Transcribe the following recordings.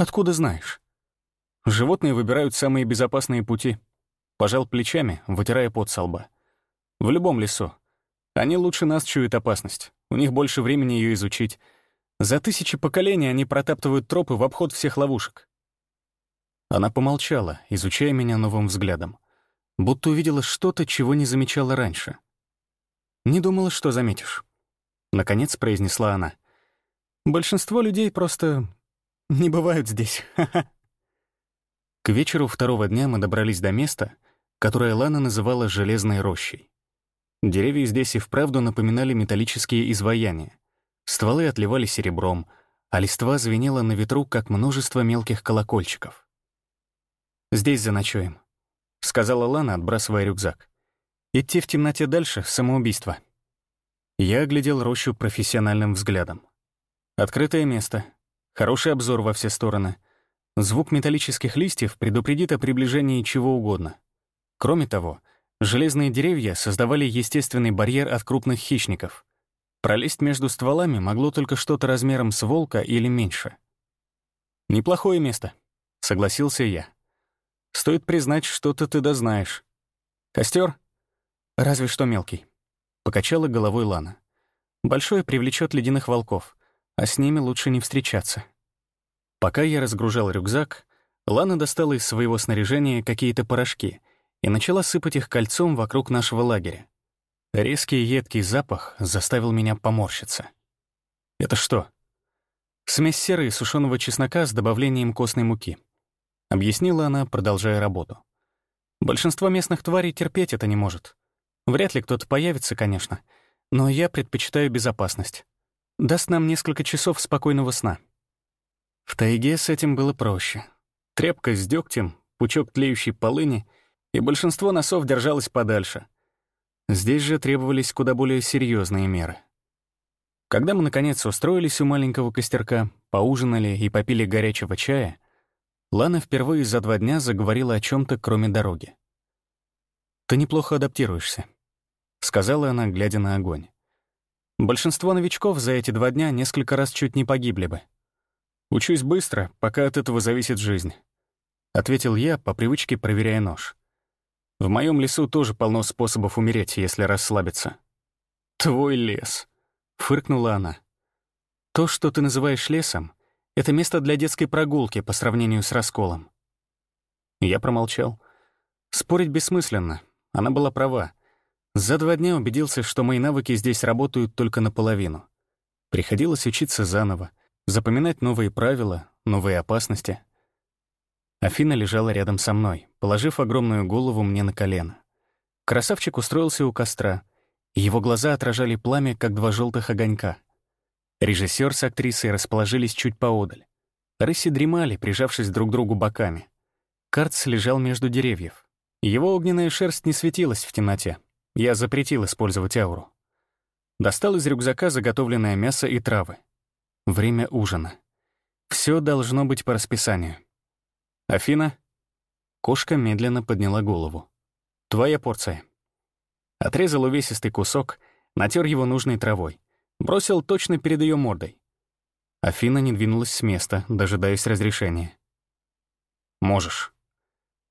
Откуда знаешь? Животные выбирают самые безопасные пути. Пожал плечами, вытирая пот со лба. В любом лесу. Они лучше нас чуют опасность. У них больше времени ее изучить. За тысячи поколений они протаптывают тропы в обход всех ловушек. Она помолчала, изучая меня новым взглядом. Будто увидела что-то, чего не замечала раньше. «Не думала, что заметишь», — наконец произнесла она. «Большинство людей просто не бывают здесь. К вечеру второго дня мы добрались до места, которое Лана называла «железной рощей». Деревья здесь и вправду напоминали металлические изваяния. Стволы отливали серебром, а листва звенела на ветру, как множество мелких колокольчиков. «Здесь заночуем», — сказала Лана, отбрасывая рюкзак. «Идти в темноте дальше — самоубийство». Я оглядел рощу профессиональным взглядом. Открытое место, хороший обзор во все стороны — Звук металлических листьев предупредит о приближении чего угодно. Кроме того, железные деревья создавали естественный барьер от крупных хищников. Пролезть между стволами могло только что-то размером с волка или меньше. «Неплохое место», — согласился я. «Стоит признать, что-то ты дознаешь. Костер? Разве что мелкий», — покачала головой Лана. «Большой привлечет ледяных волков, а с ними лучше не встречаться». Пока я разгружал рюкзак, Лана достала из своего снаряжения какие-то порошки и начала сыпать их кольцом вокруг нашего лагеря. Резкий едкий запах заставил меня поморщиться. «Это что?» «Смесь серы и сушеного чеснока с добавлением костной муки», — объяснила она, продолжая работу. «Большинство местных тварей терпеть это не может. Вряд ли кто-то появится, конечно, но я предпочитаю безопасность. Даст нам несколько часов спокойного сна». В тайге с этим было проще. Трепка с дегтем, пучок тлеющей полыни, и большинство носов держалось подальше. Здесь же требовались куда более серьезные меры. Когда мы, наконец, устроились у маленького костерка, поужинали и попили горячего чая, Лана впервые за два дня заговорила о чем то кроме дороги. «Ты неплохо адаптируешься», — сказала она, глядя на огонь. «Большинство новичков за эти два дня несколько раз чуть не погибли бы. «Учусь быстро, пока от этого зависит жизнь», — ответил я, по привычке проверяя нож. «В моем лесу тоже полно способов умереть, если расслабиться». «Твой лес», — фыркнула она. «То, что ты называешь лесом, это место для детской прогулки по сравнению с расколом». Я промолчал. Спорить бессмысленно, она была права. За два дня убедился, что мои навыки здесь работают только наполовину. Приходилось учиться заново, запоминать новые правила, новые опасности. Афина лежала рядом со мной, положив огромную голову мне на колено. Красавчик устроился у костра, его глаза отражали пламя, как два желтых огонька. Режиссер с актрисой расположились чуть поодаль. Рыси дремали, прижавшись друг к другу боками. Карц лежал между деревьев. Его огненная шерсть не светилась в темноте. Я запретил использовать ауру. Достал из рюкзака заготовленное мясо и травы. Время ужина. Все должно быть по расписанию. Афина? Кошка медленно подняла голову. Твоя порция. Отрезал увесистый кусок, натер его нужной травой. Бросил точно перед ее мордой. Афина не двинулась с места, дожидаясь разрешения. «Можешь».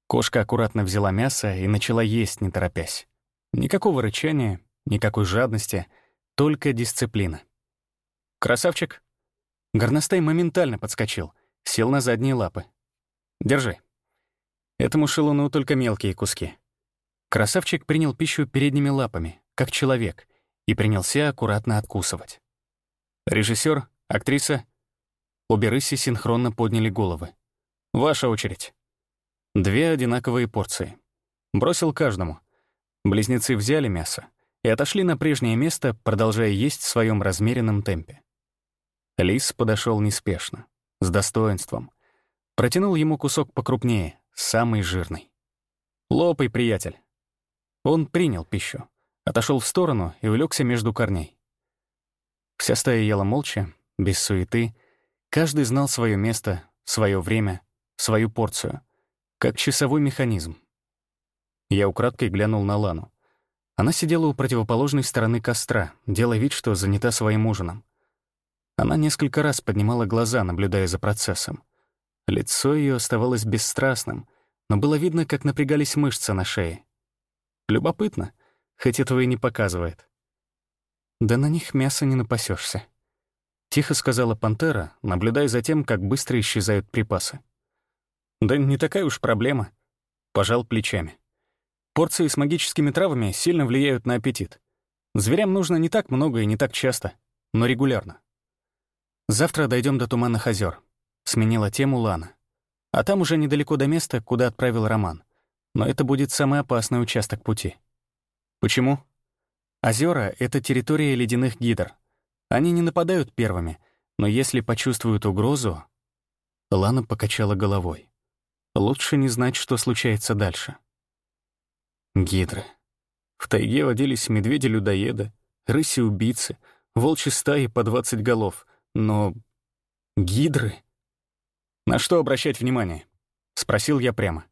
Кошка аккуратно взяла мясо и начала есть, не торопясь. Никакого рычания, никакой жадности, только дисциплина. «Красавчик?» Горностай моментально подскочил, сел на задние лапы. «Держи». Этому шелуну только мелкие куски. Красавчик принял пищу передними лапами, как человек, и принялся аккуратно откусывать. Режиссер, актриса. Обе рыси синхронно подняли головы. «Ваша очередь». Две одинаковые порции. Бросил каждому. Близнецы взяли мясо и отошли на прежнее место, продолжая есть в своем размеренном темпе. Лис подошел неспешно, с достоинством. Протянул ему кусок покрупнее, самый жирный. «Лопай, приятель». Он принял пищу, отошел в сторону и улегся между корней. Вся стая ела молча, без суеты. Каждый знал свое место, свое время, свою порцию, как часовой механизм. Я украдкой глянул на Лану. Она сидела у противоположной стороны костра, делая вид, что занята своим ужином. Она несколько раз поднимала глаза, наблюдая за процессом. Лицо ее оставалось бесстрастным, но было видно, как напрягались мышцы на шее. Любопытно, хоть этого и не показывает. «Да на них мясо не напасешься, тихо сказала пантера, наблюдая за тем, как быстро исчезают припасы. «Да не такая уж проблема», — пожал плечами. «Порции с магическими травами сильно влияют на аппетит. Зверям нужно не так много и не так часто, но регулярно. Завтра дойдем до Туманных озер. Сменила тему Лана. А там уже недалеко до места, куда отправил Роман. Но это будет самый опасный участок пути. Почему? Озера — это территория ледяных гидр. Они не нападают первыми, но если почувствуют угрозу... Лана покачала головой. Лучше не знать, что случается дальше. Гидры. В тайге водились медведи-людоеды, рыси-убийцы, волчьи стаи по 20 голов, но... Гидры? На что обращать внимание? Спросил я прямо.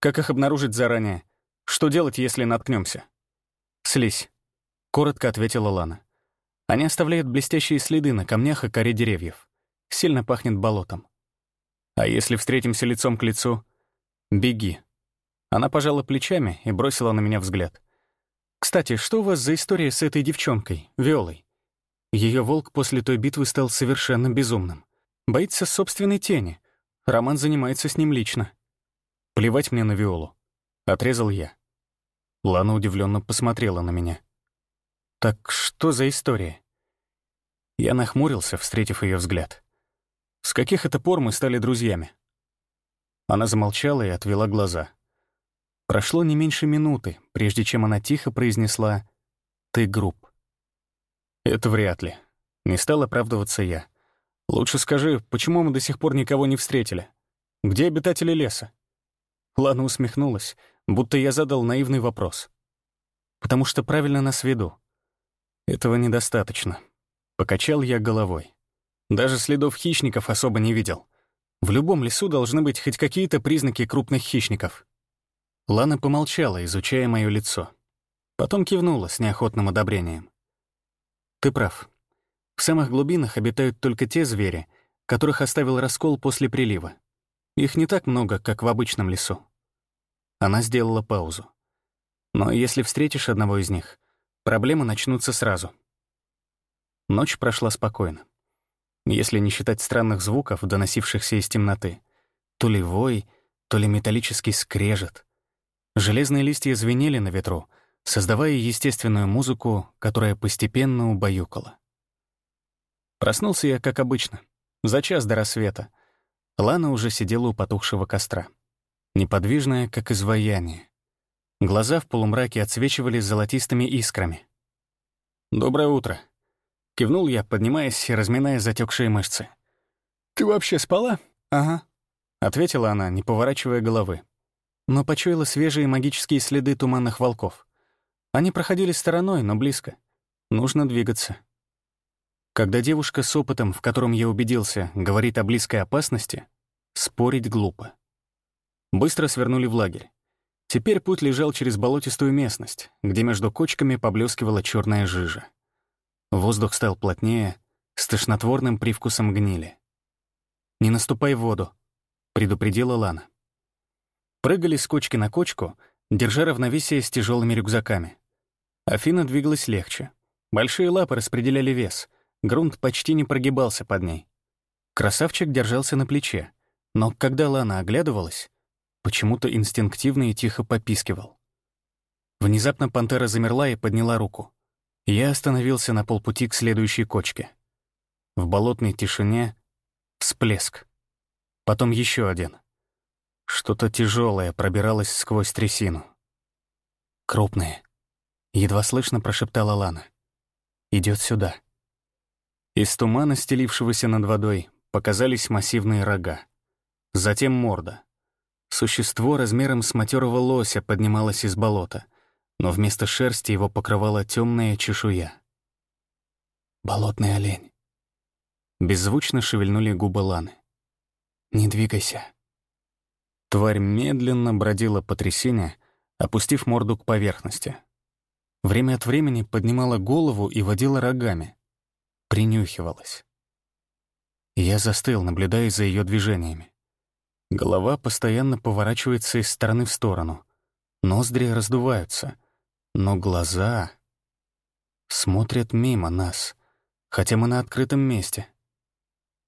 Как их обнаружить заранее? Что делать, если наткнемся? Слизь. Коротко ответила Лана. Они оставляют блестящие следы на камнях и коре деревьев. Сильно пахнет болотом. А если встретимся лицом к лицу? Беги. Она пожала плечами и бросила на меня взгляд. «Кстати, что у вас за история с этой девчонкой, Виолой? Ее волк после той битвы стал совершенно безумным. Боится собственной тени. Роман занимается с ним лично. Плевать мне на Виолу. Отрезал я. Лана удивленно посмотрела на меня. «Так что за история?» Я нахмурился, встретив ее взгляд. «С каких это пор мы стали друзьями?» Она замолчала и отвела глаза. Прошло не меньше минуты, прежде чем она тихо произнесла «Ты груб». «Это вряд ли». Не стал оправдываться я. Лучше скажи, почему мы до сих пор никого не встретили? Где обитатели леса?» Лана усмехнулась, будто я задал наивный вопрос. «Потому что правильно нас веду. Этого недостаточно». Покачал я головой. Даже следов хищников особо не видел. В любом лесу должны быть хоть какие-то признаки крупных хищников. Лана помолчала, изучая мое лицо. Потом кивнула с неохотным одобрением. «Ты прав. В самых глубинах обитают только те звери, которых оставил раскол после прилива. Их не так много, как в обычном лесу. Она сделала паузу. Но если встретишь одного из них, проблемы начнутся сразу. Ночь прошла спокойно. Если не считать странных звуков, доносившихся из темноты. То ли вой, то ли металлический скрежет. Железные листья звенели на ветру, создавая естественную музыку, которая постепенно убаюкала. Проснулся я, как обычно, за час до рассвета. Лана уже сидела у потухшего костра. Неподвижная, как изваяние. Глаза в полумраке отсвечивали золотистыми искрами. «Доброе утро», — кивнул я, поднимаясь и разминая затекшие мышцы. «Ты вообще спала?» «Ага», — ответила она, не поворачивая головы. Но почуяла свежие магические следы туманных волков. Они проходили стороной, но близко. Нужно двигаться. Когда девушка с опытом, в котором я убедился, говорит о близкой опасности, спорить глупо. Быстро свернули в лагерь. Теперь путь лежал через болотистую местность, где между кочками поблескивала черная жижа. Воздух стал плотнее, с тошнотворным привкусом гнили. «Не наступай в воду», — предупредила Лана. Прыгали с кочки на кочку, держа равновесие с тяжелыми рюкзаками. Афина двигалась легче. Большие лапы распределяли вес, Грунт почти не прогибался под ней. Красавчик держался на плече, но когда Лана оглядывалась, почему-то инстинктивно и тихо попискивал. Внезапно пантера замерла и подняла руку. Я остановился на полпути к следующей кочке. В болотной тишине — всплеск. Потом еще один. Что-то тяжелое пробиралось сквозь трясину. «Крупные», — едва слышно прошептала Лана. Идет сюда». Из тумана, стелившегося над водой, показались массивные рога. Затем морда. Существо размером с матерого лося поднималось из болота, но вместо шерсти его покрывала темная чешуя. «Болотный олень». Беззвучно шевельнули губы Ланы. «Не двигайся». Тварь медленно бродила по трясине, опустив морду к поверхности. Время от времени поднимала голову и водила рогами, принюхивалась. Я застыл, наблюдая за ее движениями. Голова постоянно поворачивается из стороны в сторону. Ноздри раздуваются. Но глаза смотрят мимо нас, хотя мы на открытом месте.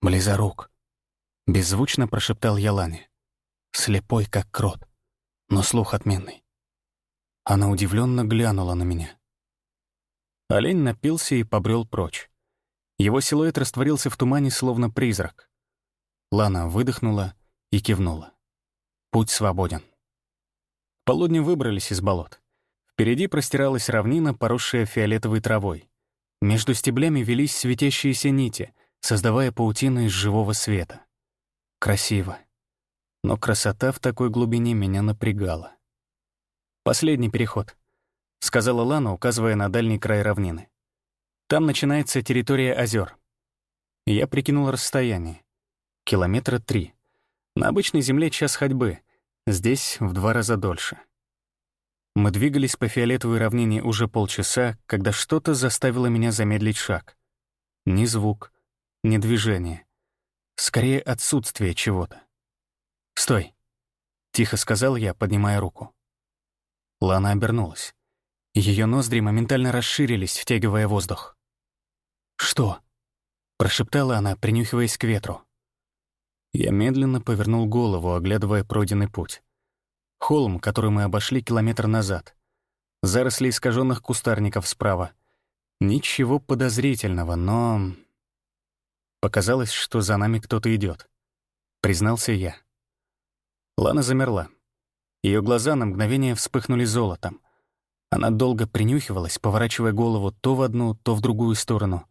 «Близорук», — беззвучно прошептал Ялане. «Слепой, как крот, но слух отменный». Она удивленно глянула на меня. Олень напился и побрел прочь. Его силуэт растворился в тумане, словно призрак. Лана выдохнула и кивнула. Путь свободен. Полудни выбрались из болот. Впереди простиралась равнина, поросшая фиолетовой травой. Между стеблями велись светящиеся нити, создавая паутину из живого света. Красиво. Но красота в такой глубине меня напрягала. «Последний переход», — сказала Лана, указывая на дальний край равнины. «Там начинается территория озер. Я прикинул расстояние. Километра три. На обычной земле час ходьбы, здесь в два раза дольше. Мы двигались по фиолетовой равнине уже полчаса, когда что-то заставило меня замедлить шаг. Ни звук, ни движение. Скорее, отсутствие чего-то. «Стой!» — тихо сказал я, поднимая руку. Лана обернулась. Ее ноздри моментально расширились, втягивая воздух. «Что?» — прошептала она, принюхиваясь к ветру. Я медленно повернул голову, оглядывая пройденный путь. Холм, который мы обошли километр назад. Заросли искаженных кустарников справа. Ничего подозрительного, но... Показалось, что за нами кто-то идет. Признался я. Лана замерла. Ее глаза на мгновение вспыхнули золотом. Она долго принюхивалась, поворачивая голову то в одну, то в другую сторону.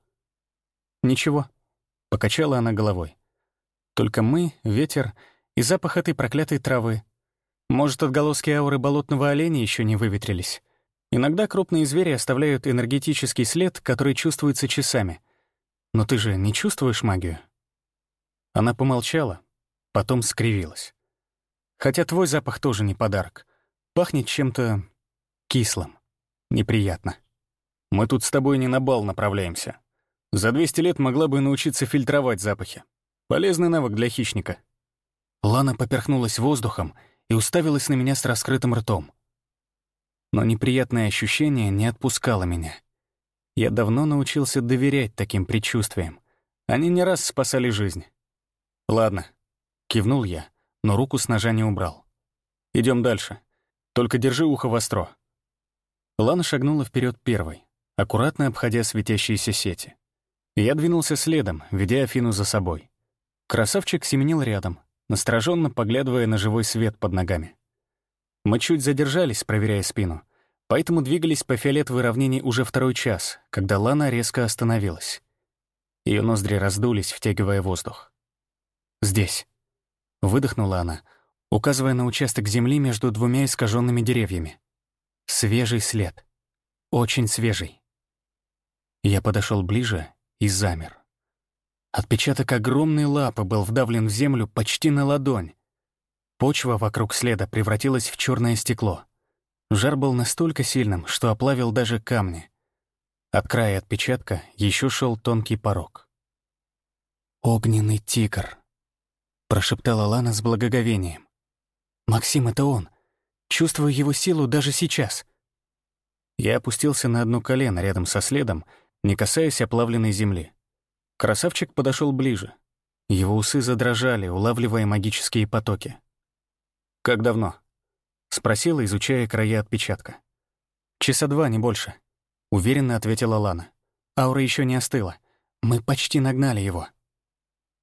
«Ничего», — покачала она головой. «Только мы, ветер и запах этой проклятой травы. Может, отголоски ауры болотного оленя еще не выветрились. Иногда крупные звери оставляют энергетический след, который чувствуется часами. Но ты же не чувствуешь магию?» Она помолчала, потом скривилась. «Хотя твой запах тоже не подарок. Пахнет чем-то кислым. Неприятно. Мы тут с тобой не на бал направляемся. За 200 лет могла бы научиться фильтровать запахи. Полезный навык для хищника». Лана поперхнулась воздухом и уставилась на меня с раскрытым ртом. Но неприятное ощущение не отпускало меня. Я давно научился доверять таким предчувствиям. Они не раз спасали жизнь. «Ладно», — кивнул я, но руку с ножа не убрал. Идем дальше. Только держи ухо востро». Лана шагнула вперед первой, аккуратно обходя светящиеся сети. Я двинулся следом, ведя Афину за собой. Красавчик семенил рядом, настороженно поглядывая на живой свет под ногами. Мы чуть задержались, проверяя спину, поэтому двигались по фиолетовой равнине уже второй час, когда Лана резко остановилась. Ее ноздри раздулись, втягивая воздух. «Здесь», — выдохнула она, указывая на участок земли между двумя искаженными деревьями. «Свежий след. Очень свежий». Я подошел ближе и замер. Отпечаток огромной лапы был вдавлен в землю почти на ладонь. Почва вокруг следа превратилась в черное стекло. Жар был настолько сильным, что оплавил даже камни. От края отпечатка еще шел тонкий порог. «Огненный тигр», — прошептала Лана с благоговением. «Максим, это он. Чувствую его силу даже сейчас». Я опустился на одно колено рядом со следом, не касаясь оплавленной земли. Красавчик подошел ближе. Его усы задрожали, улавливая магические потоки. «Как давно?» — спросила, изучая края отпечатка. «Часа два, не больше», — уверенно ответила Лана. «Аура еще не остыла. Мы почти нагнали его».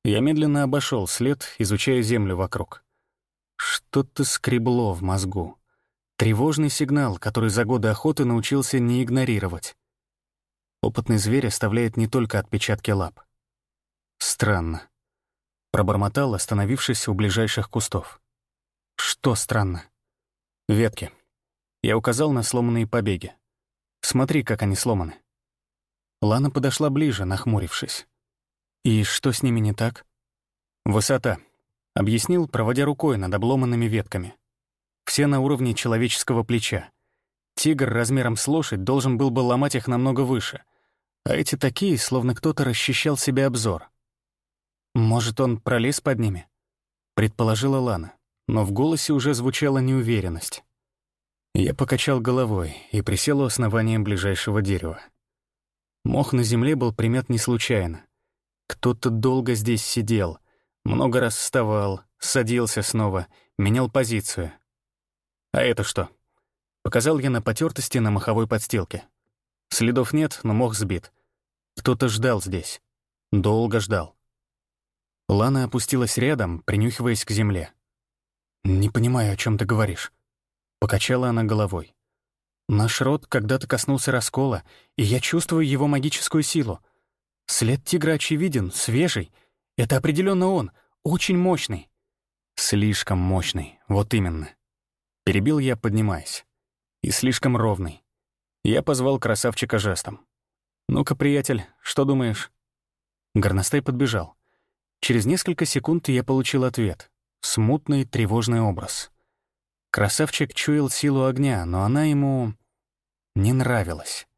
Я медленно обошел след, изучая землю вокруг. Что-то скребло в мозгу. Тревожный сигнал, который за годы охоты научился не игнорировать. Опытный зверь оставляет не только отпечатки лап. Странно. Пробормотал, остановившись у ближайших кустов. Что странно? Ветки. Я указал на сломанные побеги. Смотри, как они сломаны. Лана подошла ближе, нахмурившись. «И что с ними не так?» «Высота», — объяснил, проводя рукой над обломанными ветками. «Все на уровне человеческого плеча. Тигр размером с лошадь должен был бы ломать их намного выше, а эти такие, словно кто-то расчищал себе обзор. Может, он пролез под ними? — предположила Лана, но в голосе уже звучала неуверенность. Я покачал головой и присел у основания ближайшего дерева. Мох на земле был примят не случайно. Кто-то долго здесь сидел, много раз вставал, садился снова, менял позицию. «А это что?» Показал я на потертости на маховой подстилке. Следов нет, но мох сбит. Кто-то ждал здесь. Долго ждал. Лана опустилась рядом, принюхиваясь к земле. «Не понимаю, о чем ты говоришь». Покачала она головой. «Наш род когда-то коснулся раскола, и я чувствую его магическую силу. След тигра очевиден, свежий. Это определенно он, очень мощный». «Слишком мощный, вот именно». Перебил я, поднимаясь. «И слишком ровный». Я позвал красавчика жестом. «Ну-ка, приятель, что думаешь?» Горностай подбежал. Через несколько секунд я получил ответ. Смутный, тревожный образ. Красавчик чуял силу огня, но она ему не нравилась.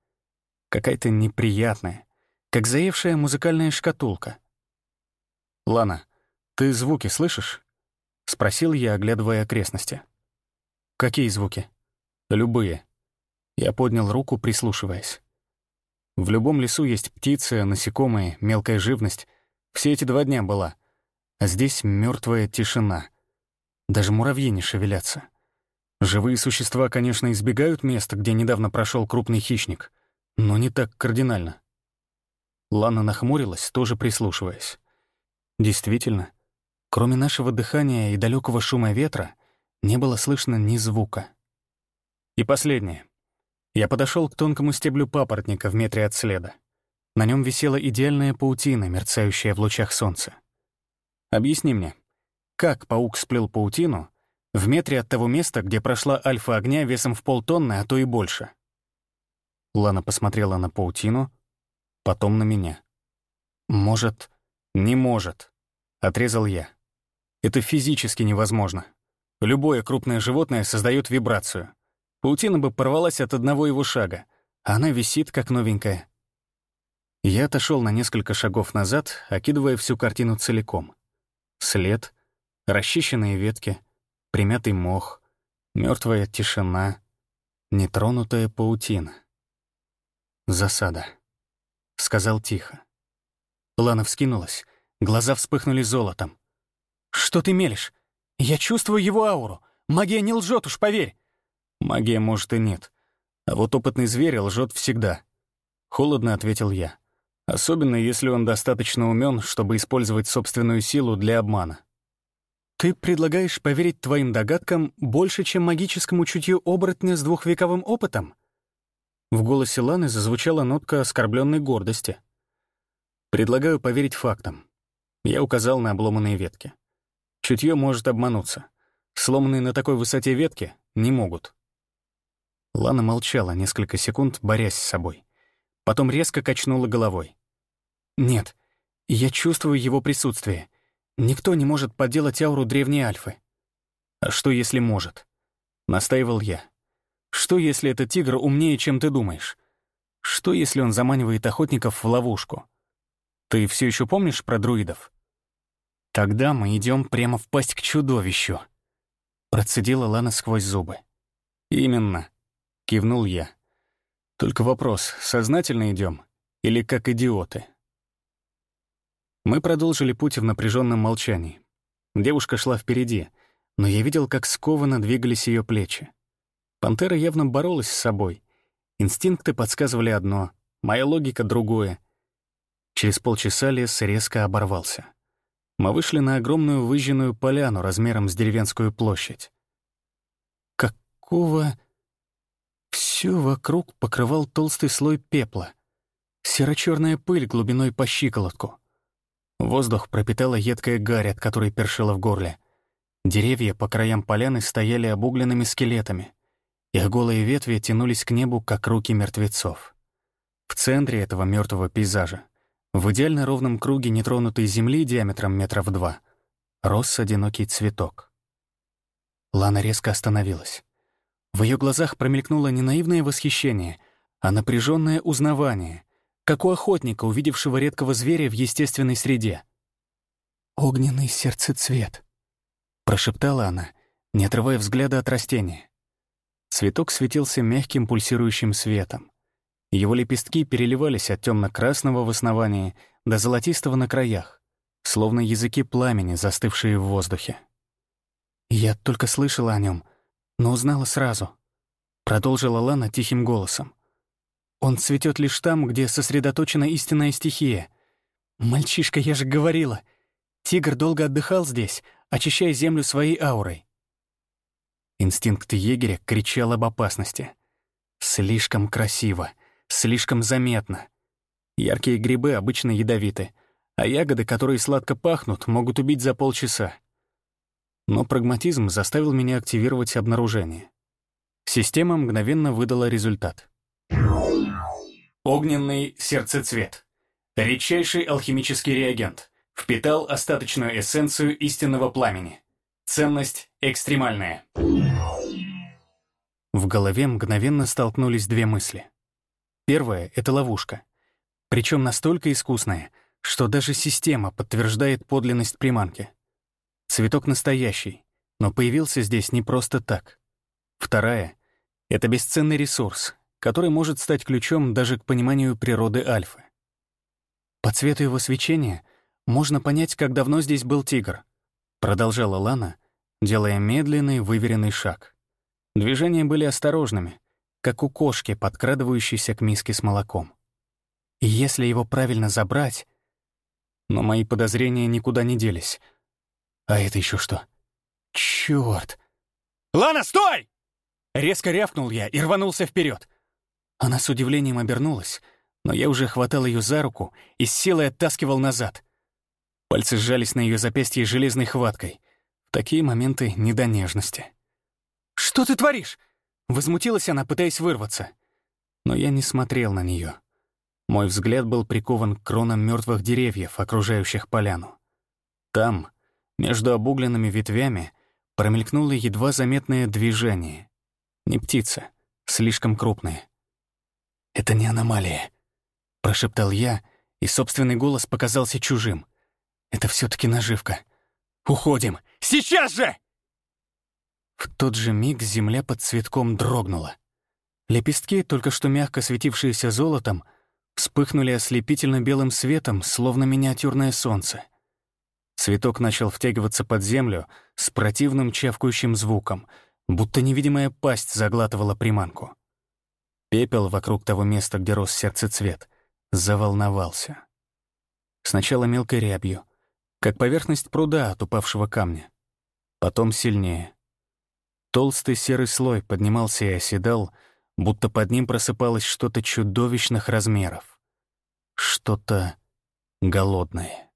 Какая-то неприятная, как заевшая музыкальная шкатулка. «Лана, ты звуки слышишь?» — спросил я, оглядывая окрестности. «Какие звуки?» «Любые». Я поднял руку, прислушиваясь. В любом лесу есть птицы, насекомые, мелкая живность. Все эти два дня была. А здесь мертвая тишина. Даже муравьи не шевелятся. Живые существа, конечно, избегают места, где недавно прошел крупный хищник, но не так кардинально. Лана нахмурилась, тоже прислушиваясь. Действительно, кроме нашего дыхания и далекого шума ветра, не было слышно ни звука. И последнее. Я подошел к тонкому стеблю папоротника в метре от следа. На нем висела идеальная паутина, мерцающая в лучах солнца. Объясни мне, как паук сплел паутину в метре от того места, где прошла альфа огня весом в полтонны, а то и больше? Лана посмотрела на паутину, потом на меня. «Может, не может», — отрезал я. «Это физически невозможно. Любое крупное животное создает вибрацию. Паутина бы порвалась от одного его шага, а она висит, как новенькая. Я отошел на несколько шагов назад, окидывая всю картину целиком. След, расчищенные ветки, примятый мох, мертвая тишина, нетронутая паутина. «Засада», — сказал тихо. Лана вскинулась, глаза вспыхнули золотом. «Что ты мелешь? Я чувствую его ауру. Магия не лжет, уж поверь. Магия, может, и нет. А вот опытный зверь лжет всегда. Холодно ответил я. Особенно, если он достаточно умен, чтобы использовать собственную силу для обмана. Ты предлагаешь поверить твоим догадкам больше, чем магическому чутью оборотня с двухвековым опытом? В голосе Ланы зазвучала нотка оскорбленной гордости. Предлагаю поверить фактам. Я указал на обломанные ветки. Чутье может обмануться. Сломанные на такой высоте ветки не могут. Лана молчала несколько секунд, борясь с собой. Потом резко качнула головой. «Нет, я чувствую его присутствие. Никто не может подделать ауру древней Альфы». «А что, если может?» — настаивал я. «Что, если этот тигр умнее, чем ты думаешь? Что, если он заманивает охотников в ловушку? Ты все еще помнишь про друидов?» «Тогда мы идем прямо в пасть к чудовищу», — процедила Лана сквозь зубы. «Именно», — кивнул я. «Только вопрос, сознательно идем или как идиоты?» Мы продолжили путь в напряженном молчании. Девушка шла впереди, но я видел, как скованно двигались ее плечи. Пантера явно боролась с собой. Инстинкты подсказывали одно, моя логика — другое. Через полчаса лес резко оборвался. Мы вышли на огромную выжженную поляну размером с деревенскую площадь. «Какого...» Все вокруг покрывал толстый слой пепла. Серо-черная пыль глубиной по щиколотку. Воздух пропитала едкая гарь, от которой першила в горле. Деревья по краям поляны стояли обугленными скелетами. Их голые ветви тянулись к небу, как руки мертвецов. В центре этого мертвого пейзажа, в идеально ровном круге нетронутой земли диаметром метров два, рос одинокий цветок. Лана резко остановилась. В ее глазах промелькнуло не наивное восхищение, а напряженное узнавание, как у охотника, увидевшего редкого зверя в естественной среде. «Огненный сердцецвет», Прошептала она, не отрывая взгляда от растения. Цветок светился мягким пульсирующим светом. Его лепестки переливались от темно-красного в основании до золотистого на краях, словно языки пламени, застывшие в воздухе. «Я только слышала о нем, но узнала сразу», — продолжила Лана тихим голосом. «Он цветет лишь там, где сосредоточена истинная стихия. Мальчишка, я же говорила. Тигр долго отдыхал здесь, очищая землю своей аурой». Инстинкт егеря кричал об опасности. «Слишком красиво, слишком заметно. Яркие грибы обычно ядовиты, а ягоды, которые сладко пахнут, могут убить за полчаса. Но прагматизм заставил меня активировать обнаружение. Система мгновенно выдала результат. Огненный сердцецвет. Редчайший алхимический реагент. Впитал остаточную эссенцию истинного пламени. Ценность экстремальная. В голове мгновенно столкнулись две мысли. Первая — это ловушка. Причем настолько искусная, что даже система подтверждает подлинность приманки. Цветок настоящий, но появился здесь не просто так. Вторая — это бесценный ресурс, который может стать ключом даже к пониманию природы альфы. По цвету его свечения можно понять, как давно здесь был тигр, продолжала Лана, делая медленный, выверенный шаг. Движения были осторожными, как у кошки, подкрадывающейся к миске с молоком. И если его правильно забрать... Но мои подозрения никуда не делись. А это еще что? Черт! «Лана, стой!» Резко рявкнул я и рванулся вперед. Она с удивлением обернулась, но я уже хватал ее за руку и с силой оттаскивал назад. Пальцы сжались на ее запястье железной хваткой. Такие моменты не до нежности. «Что ты творишь?» Возмутилась она, пытаясь вырваться. Но я не смотрел на нее. Мой взгляд был прикован к кронам мертвых деревьев, окружающих поляну. Там, между обугленными ветвями, промелькнуло едва заметное движение. Не птица, слишком крупная. «Это не аномалия», — прошептал я, и собственный голос показался чужим. «Это все таки наживка. Уходим! Сейчас же!» В тот же миг земля под цветком дрогнула. Лепестки, только что мягко светившиеся золотом, вспыхнули ослепительно белым светом, словно миниатюрное солнце. Цветок начал втягиваться под землю с противным чавкающим звуком, будто невидимая пасть заглатывала приманку. Пепел вокруг того места, где рос сердцецвет, заволновался. Сначала мелкой рябью, как поверхность пруда от упавшего камня. Потом сильнее. Толстый серый слой поднимался и оседал, будто под ним просыпалось что-то чудовищных размеров. Что-то голодное.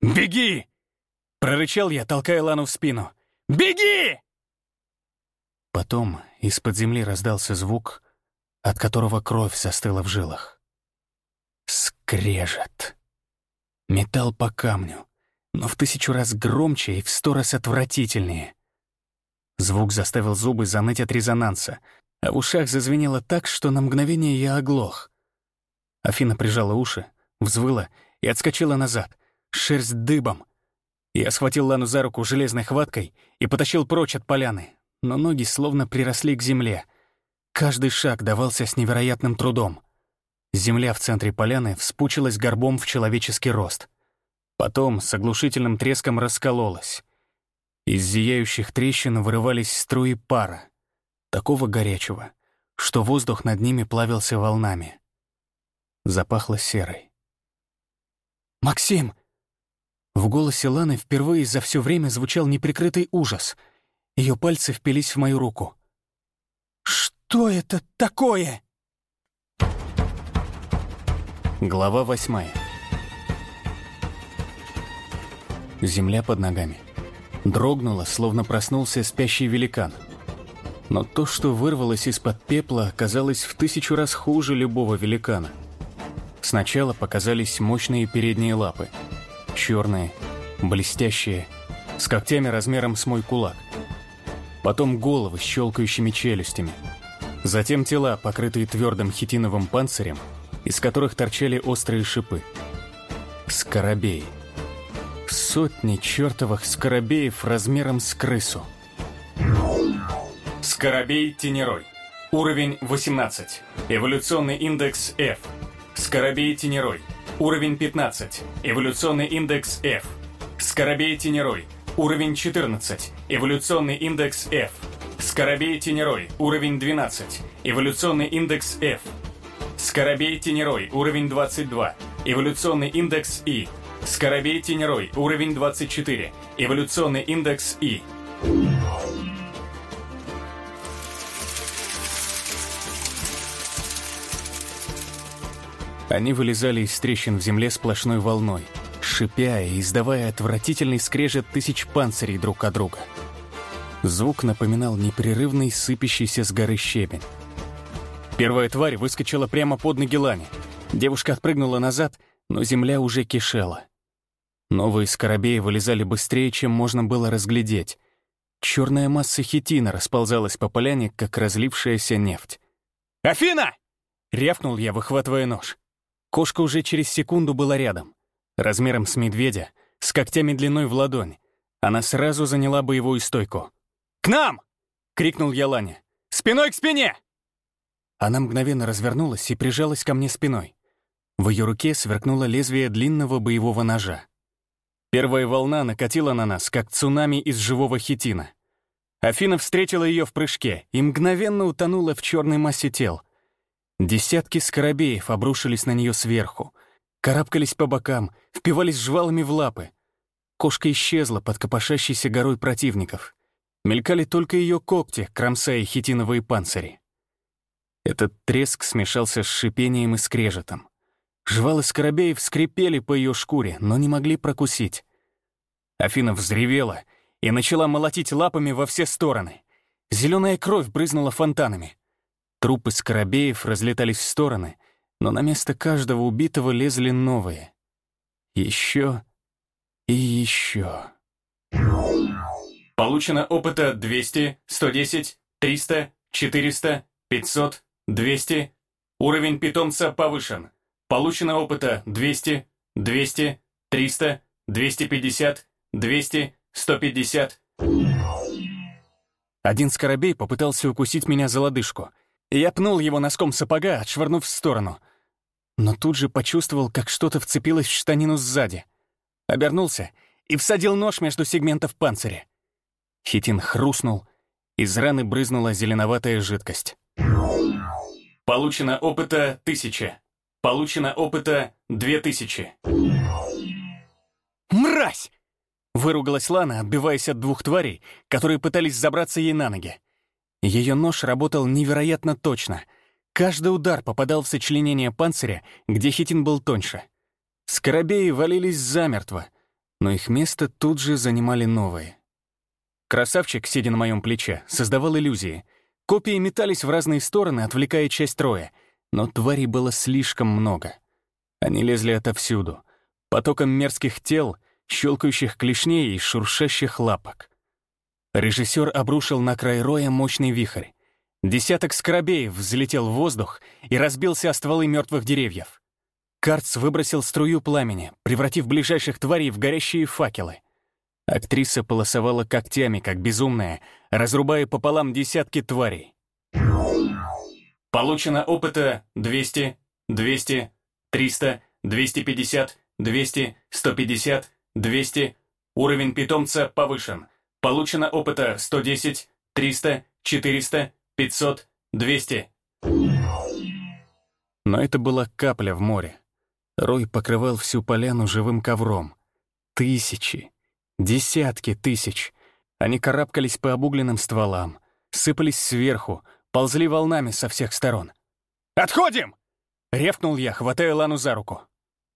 «Беги!» — прорычал я, толкая Лану в спину. «Беги!» Потом из-под земли раздался звук, от которого кровь застыла в жилах. Скрежет. Металл по камню, но в тысячу раз громче и в сто раз отвратительнее. Звук заставил зубы заныть от резонанса, а в ушах зазвенело так, что на мгновение я оглох. Афина прижала уши, взвыла и отскочила назад, шерсть дыбом. Я схватил Лану за руку железной хваткой и потащил прочь от поляны, но ноги словно приросли к земле. Каждый шаг давался с невероятным трудом. Земля в центре поляны вспучилась горбом в человеческий рост. Потом с оглушительным треском раскололась. Из зияющих трещин вырывались струи пара, такого горячего, что воздух над ними плавился волнами. Запахло серой. «Максим!» В голосе Ланы впервые за все время звучал неприкрытый ужас. Ее пальцы впились в мою руку. «Что это такое?» Глава восьмая. Земля под ногами. Дрогнуло, словно проснулся спящий великан. Но то, что вырвалось из-под пепла, оказалось в тысячу раз хуже любого великана. Сначала показались мощные передние лапы. Черные, блестящие, с когтями размером с мой кулак. Потом головы с щелкающими челюстями. Затем тела, покрытые твердым хитиновым панцирем, из которых торчали острые шипы. Скоробей. Сотни чертовых скоробеев размером с крысу. Скоробей тенерой. Уровень 18. Эволюционный индекс F. Скоробей тенерой. Уровень 15. Эволюционный индекс F. Скоробей тенерой. Уровень 14. Эволюционный индекс F. Скоробей тенерой. Уровень 12. Эволюционный индекс F. Скоробей тенерой. Уровень 22. Эволюционный индекс И. Скоробей тенерой. Уровень 24. Эволюционный индекс И. Они вылезали из трещин в земле сплошной волной, шипя и издавая отвратительный скрежет тысяч панцирей друг от друга. Звук напоминал непрерывный сыпящийся с горы щебень. Первая тварь выскочила прямо под ноги Лани. Девушка отпрыгнула назад, но земля уже кишела. Новые скоробеи вылезали быстрее, чем можно было разглядеть. Черная масса хитина расползалась по поляне, как разлившаяся нефть. «Афина!» — рявкнул я, выхватывая нож. Кошка уже через секунду была рядом. Размером с медведя, с когтями длиной в ладонь. Она сразу заняла боевую стойку. «К нам!» — крикнул я Лане. «Спиной к спине!» Она мгновенно развернулась и прижалась ко мне спиной. В ее руке сверкнуло лезвие длинного боевого ножа. Первая волна накатила на нас, как цунами из живого хитина. Афина встретила ее в прыжке и мгновенно утонула в черной массе тел. Десятки скоробеев обрушились на нее сверху, карабкались по бокам, впивались жвалами в лапы. Кошка исчезла под копошащейся горой противников. Мелькали только ее когти, кромсая хитиновые панцири. Этот треск смешался с шипением и скрежетом. Жвалы скоробеев скрипели по ее шкуре, но не могли прокусить. Афина взревела и начала молотить лапами во все стороны. Зеленая кровь брызнула фонтанами. Трупы скоробеев разлетались в стороны, но на место каждого убитого лезли новые. Еще и еще. Получено опыта 200, 110, 300, 400, 500, 200. Уровень питомца повышен. Получено опыта 200, 200, 300, 250, 200, 150. Один скоробей попытался укусить меня за лодыжку — я пнул его носком сапога, отшвырнув в сторону. Но тут же почувствовал, как что-то вцепилось в штанину сзади. Обернулся и всадил нож между сегментов панциря. Хитин хрустнул, из раны брызнула зеленоватая жидкость. Получено опыта тысяча. Получено опыта две тысячи. «Мразь!» — выругалась Лана, отбиваясь от двух тварей, которые пытались забраться ей на ноги. Ее нож работал невероятно точно. Каждый удар попадал в сочленение панциря, где хитин был тоньше. Скоробеи валились замертво, но их место тут же занимали новые. Красавчик, сидя на моем плече, создавал иллюзии. Копии метались в разные стороны, отвлекая часть троя, но тварей было слишком много. Они лезли отовсюду, потоком мерзких тел, щелкающих клешней и шуршащих лапок. Режиссер обрушил на край роя мощный вихрь. Десяток скоробеев взлетел в воздух и разбился о стволы мертвых деревьев. Карц выбросил струю пламени, превратив ближайших тварей в горящие факелы. Актриса полосовала когтями, как безумная, разрубая пополам десятки тварей. Получено опыта 200, 200, 300, 250, 200, 150, 200. Уровень питомца повышен. Получено опыта 110, 300, 400, 500, 200. Но это была капля в море. Рой покрывал всю поляну живым ковром. Тысячи, десятки тысяч. Они карабкались по обугленным стволам, сыпались сверху, ползли волнами со всех сторон. «Отходим!» — ревкнул я, хватая Лану за руку.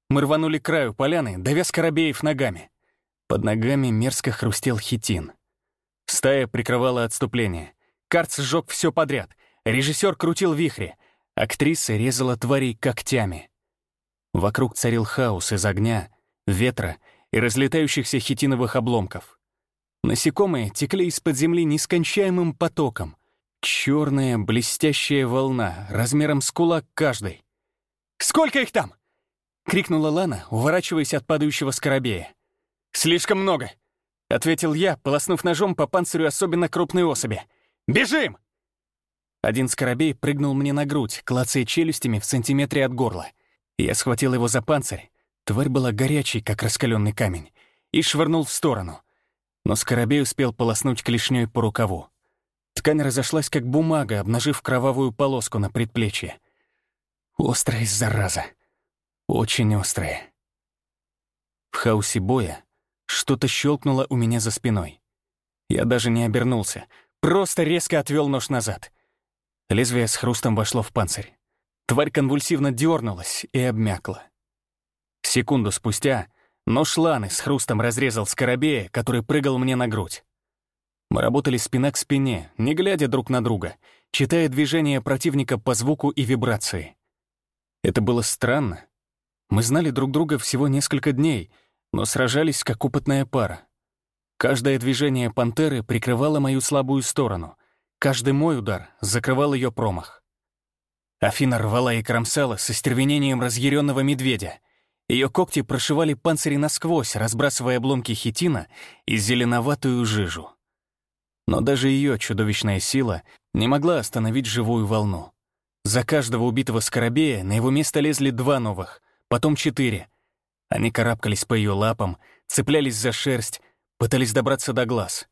Мы рванули к краю поляны, давя скоробеев ногами. Под ногами мерзко хрустел хитин. Стая прикрывала отступление. Карц сжег все подряд. Режиссер крутил вихри. Актриса резала тварей когтями. Вокруг царил хаос из огня, ветра и разлетающихся хитиновых обломков. Насекомые текли из-под земли нескончаемым потоком. Черная блестящая волна, размером с кулак каждой. «Сколько их там?» — крикнула Лана, уворачиваясь от падающего скоробея. «Слишком много», — ответил я, полоснув ножом по панцирю особенно крупной особи. «Бежим!» Один скоробей прыгнул мне на грудь, клацая челюстями в сантиметре от горла. Я схватил его за панцирь. Тварь была горячей, как раскаленный камень, и швырнул в сторону. Но скоробей успел полоснуть клешней по рукаву. Ткань разошлась, как бумага, обнажив кровавую полоску на предплечье. Острая зараза. Очень острая. В хаосе боя что-то щелкнуло у меня за спиной. Я даже не обернулся, просто резко отвел нож назад. Лезвие с хрустом вошло в панцирь. Тварь конвульсивно дернулась и обмякла. Секунду спустя нож Ланы с хрустом разрезал скоробея, который прыгал мне на грудь. Мы работали спина к спине, не глядя друг на друга, читая движения противника по звуку и вибрации. Это было странно. Мы знали друг друга всего несколько дней, но сражались как опытная пара. Каждое движение пантеры прикрывало мою слабую сторону, каждый мой удар закрывал ее промах. Афина рвала и кромсала со стервенением разъяренного медведя. Ее когти прошивали панцири насквозь, разбрасывая обломки хитина и зеленоватую жижу. Но даже ее чудовищная сила не могла остановить живую волну. За каждого убитого скоробея на его место лезли два новых, потом четыре. Они карабкались по ее лапам, цеплялись за шерсть, пытались добраться до глаз.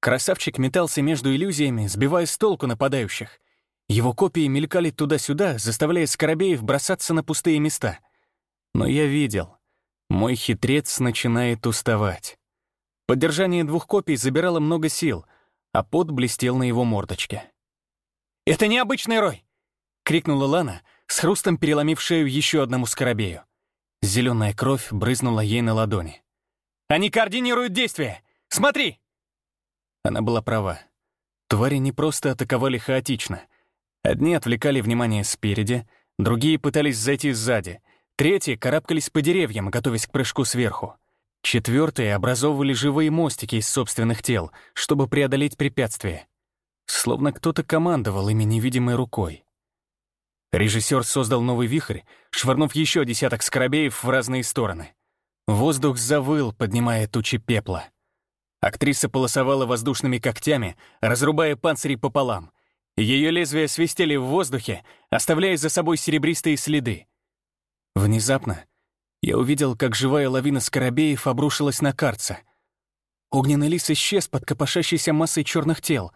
Красавчик метался между иллюзиями, сбивая с толку нападающих — его копии мелькали туда-сюда, заставляя скоробеев бросаться на пустые места. Но я видел, мой хитрец начинает уставать. Поддержание двух копий забирало много сил, а пот блестел на его мордочке. «Это необычный рой!» — крикнула Лана, с хрустом переломив шею еще одному скоробею. Зеленая кровь брызнула ей на ладони. «Они координируют действия! Смотри!» Она была права. Твари не просто атаковали хаотично. Одни отвлекали внимание спереди, другие пытались зайти сзади, третьи карабкались по деревьям, готовясь к прыжку сверху. Четвертые образовывали живые мостики из собственных тел, чтобы преодолеть препятствия. Словно кто-то командовал ими невидимой рукой. Режиссер создал новый вихрь, швырнув еще десяток скоробеев в разные стороны. Воздух завыл, поднимая тучи пепла. Актриса полосовала воздушными когтями, разрубая панцири пополам — ее лезвия свистели в воздухе, оставляя за собой серебристые следы. Внезапно я увидел, как живая лавина скоробеев обрушилась на карца. Огненный лис исчез под копошащейся массой черных тел.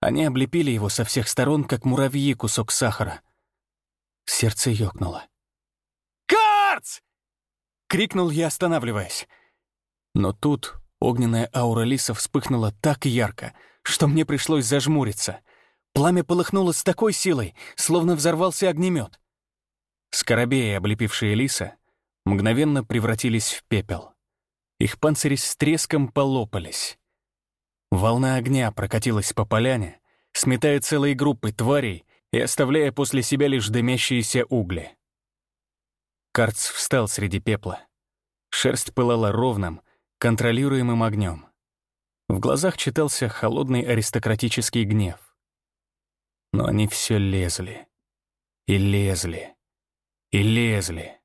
Они облепили его со всех сторон, как муравьи кусок сахара. Сердце ёкнуло. «Карц!» — крикнул я, останавливаясь. Но тут огненная аура лиса вспыхнула так ярко, что мне пришлось зажмуриться — Пламя полыхнуло с такой силой, словно взорвался огнемет. Скоробеи, облепившие лиса, мгновенно превратились в пепел. Их панцири с треском полопались. Волна огня прокатилась по поляне, сметая целые группы тварей и оставляя после себя лишь дымящиеся угли. Карц встал среди пепла. Шерсть пылала ровным, контролируемым огнем. В глазах читался холодный аристократический гнев но они все лезли. И лезли. И лезли.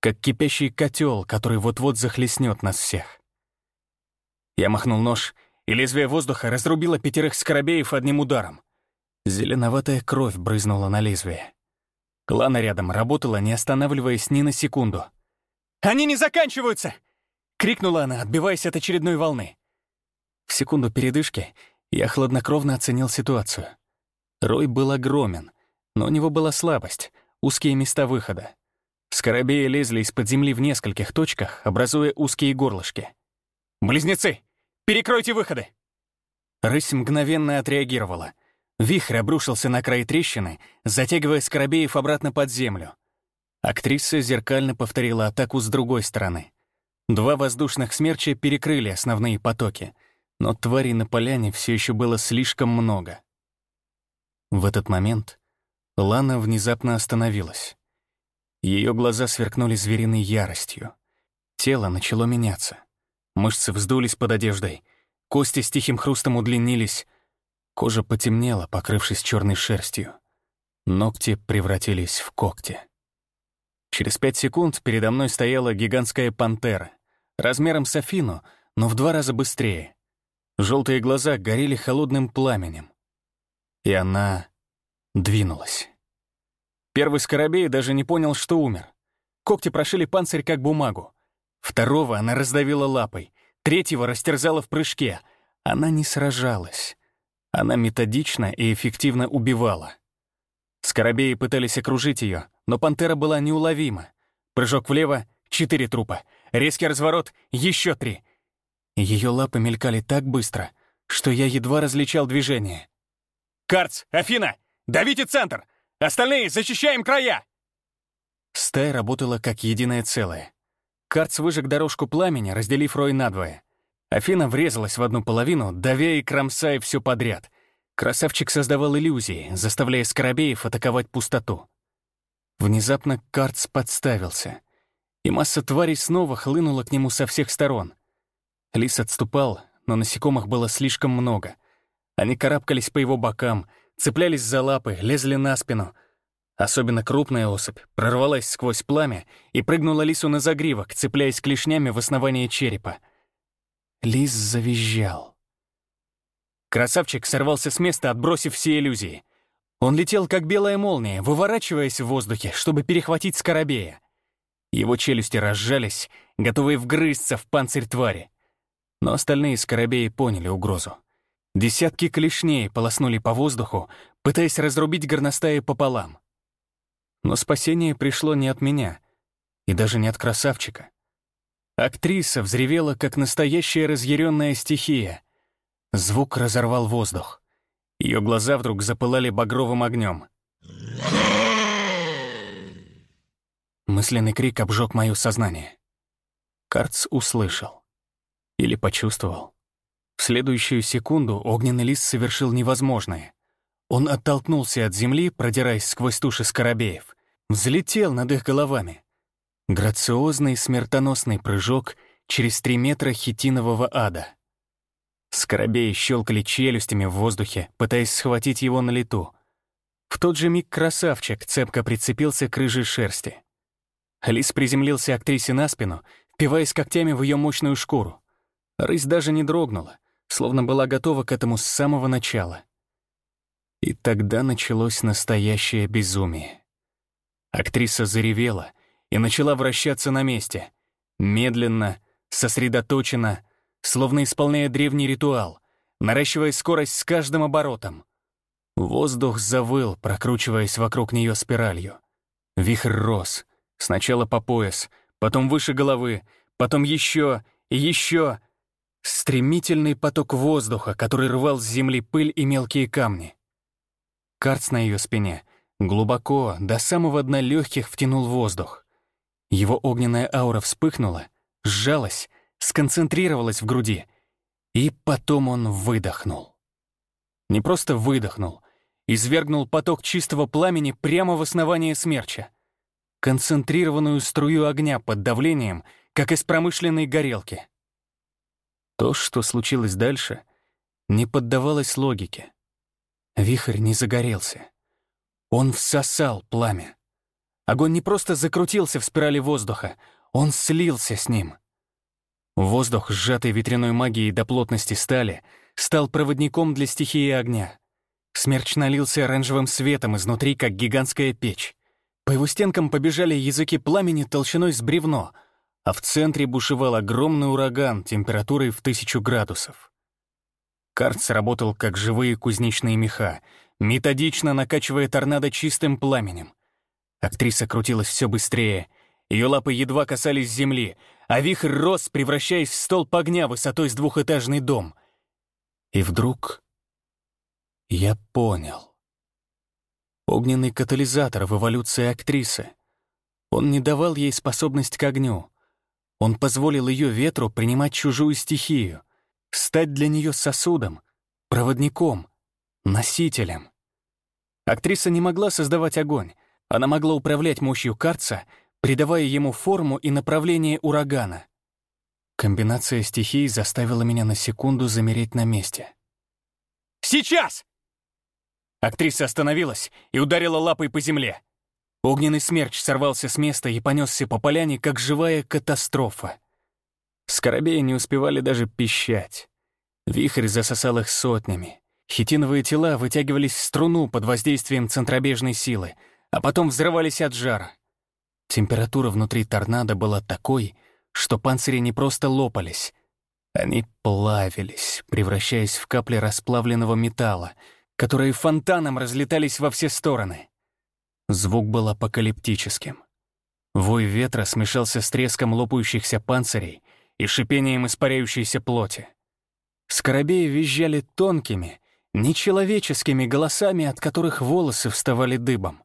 Как кипящий котел, который вот-вот захлестнет нас всех. Я махнул нож, и лезвие воздуха разрубило пятерых скоробеев одним ударом. Зеленоватая кровь брызнула на лезвие. Клана рядом работала, не останавливаясь ни на секунду. «Они не заканчиваются!» — крикнула она, отбиваясь от очередной волны. В секунду передышки я хладнокровно оценил ситуацию. Рой был огромен, но у него была слабость, узкие места выхода. Скоробеи лезли из-под земли в нескольких точках, образуя узкие горлышки. «Близнецы! Перекройте выходы!» Рысь мгновенно отреагировала. Вихрь обрушился на край трещины, затягивая скоробеев обратно под землю. Актриса зеркально повторила атаку с другой стороны. Два воздушных смерча перекрыли основные потоки, но тварей на поляне все еще было слишком много. В этот момент Лана внезапно остановилась. Ее глаза сверкнули звериной яростью. Тело начало меняться. Мышцы вздулись под одеждой, кости с тихим хрустом удлинились, кожа потемнела, покрывшись черной шерстью. Ногти превратились в когти. Через пять секунд передо мной стояла гигантская пантера. размером с Афину, но в два раза быстрее. Желтые глаза горели холодным пламенем. И она двинулась. Первый скоробей даже не понял, что умер. Когти прошили панцирь как бумагу. Второго она раздавила лапой, третьего растерзала в прыжке. Она не сражалась. Она методично и эффективно убивала. Скоробеи пытались окружить ее, но пантера была неуловима. Прыжок влево — четыре трупа. Резкий разворот — еще три. Ее лапы мелькали так быстро, что я едва различал движение. «Карц! Афина! Давите центр! Остальные защищаем края!» Стая работала как единое целое. Карц выжег дорожку пламени, разделив рой надвое. Афина врезалась в одну половину, давя и кромсая все подряд. Красавчик создавал иллюзии, заставляя скоробеев атаковать пустоту. Внезапно Карц подставился, и масса тварей снова хлынула к нему со всех сторон. Лис отступал, но насекомых было слишком много. Они карабкались по его бокам, цеплялись за лапы, лезли на спину. Особенно крупная особь прорвалась сквозь пламя и прыгнула лису на загривок, цепляясь клешнями в основание черепа. Лис завизжал. Красавчик сорвался с места, отбросив все иллюзии. Он летел, как белая молния, выворачиваясь в воздухе, чтобы перехватить скоробея. Его челюсти разжались, готовые вгрызться в панцирь твари. Но остальные скоробеи поняли угрозу. Десятки клешней полоснули по воздуху, пытаясь разрубить горностаи пополам. Но спасение пришло не от меня, и даже не от красавчика. Актриса взревела, как настоящая разъяренная стихия. Звук разорвал воздух. Ее глаза вдруг запылали багровым огнем. Мысленный крик обжег мое сознание. Карц услышал. Или почувствовал. В следующую секунду огненный лист совершил невозможное. Он оттолкнулся от земли, продираясь сквозь туши скоробеев, взлетел над их головами. Грациозный смертоносный прыжок через три метра хитинового ада. Скоробеи щелкали челюстями в воздухе, пытаясь схватить его на лету. В тот же миг красавчик цепко прицепился к рыжей шерсти. Лис приземлился актрисе на спину, впиваясь когтями в ее мощную шкуру. Рысь даже не дрогнула, словно была готова к этому с самого начала. И тогда началось настоящее безумие. Актриса заревела, и начала вращаться на месте. Медленно, сосредоточенно, словно исполняя древний ритуал, наращивая скорость с каждым оборотом. Воздух завыл, прокручиваясь вокруг нее спиралью. Вихрь рос, сначала по пояс, потом выше головы, потом еще и еще. Стремительный поток воздуха, который рвал с земли пыль и мелкие камни. Карц на ее спине глубоко, до самого дна легких втянул воздух. Его огненная аура вспыхнула, сжалась, сконцентрировалась в груди, и потом он выдохнул. Не просто выдохнул, извергнул поток чистого пламени прямо в основание смерча. Концентрированную струю огня под давлением, как из промышленной горелки. То, что случилось дальше, не поддавалось логике. Вихрь не загорелся. Он всосал пламя. Огонь не просто закрутился в спирали воздуха, он слился с ним. Воздух, сжатый ветряной магией до плотности стали, стал проводником для стихии огня. Смерч налился оранжевым светом изнутри, как гигантская печь. По его стенкам побежали языки пламени толщиной с бревно, а в центре бушевал огромный ураган температурой в тысячу градусов. Карт работал как живые кузнечные меха, методично накачивая торнадо чистым пламенем. Актриса крутилась все быстрее. Ее лапы едва касались земли, а вихрь рос, превращаясь в столб огня высотой с двухэтажный дом. И вдруг я понял. Огненный катализатор в эволюции актрисы. Он не давал ей способность к огню. Он позволил ее ветру принимать чужую стихию, стать для нее сосудом, проводником, носителем. Актриса не могла создавать огонь, она могла управлять мощью Карца, придавая ему форму и направление урагана. Комбинация стихий заставила меня на секунду замереть на месте. «Сейчас!» Актриса остановилась и ударила лапой по земле. Огненный смерч сорвался с места и понесся по поляне, как живая катастрофа. Скоробеи не успевали даже пищать. Вихрь засосал их сотнями. Хитиновые тела вытягивались в струну под воздействием центробежной силы, а потом взрывались от жара. Температура внутри торнадо была такой, что панцири не просто лопались, они плавились, превращаясь в капли расплавленного металла, которые фонтаном разлетались во все стороны. Звук был апокалиптическим. Вой ветра смешался с треском лопающихся панцирей и шипением испаряющейся плоти. Скоробеи визжали тонкими, нечеловеческими голосами, от которых волосы вставали дыбом.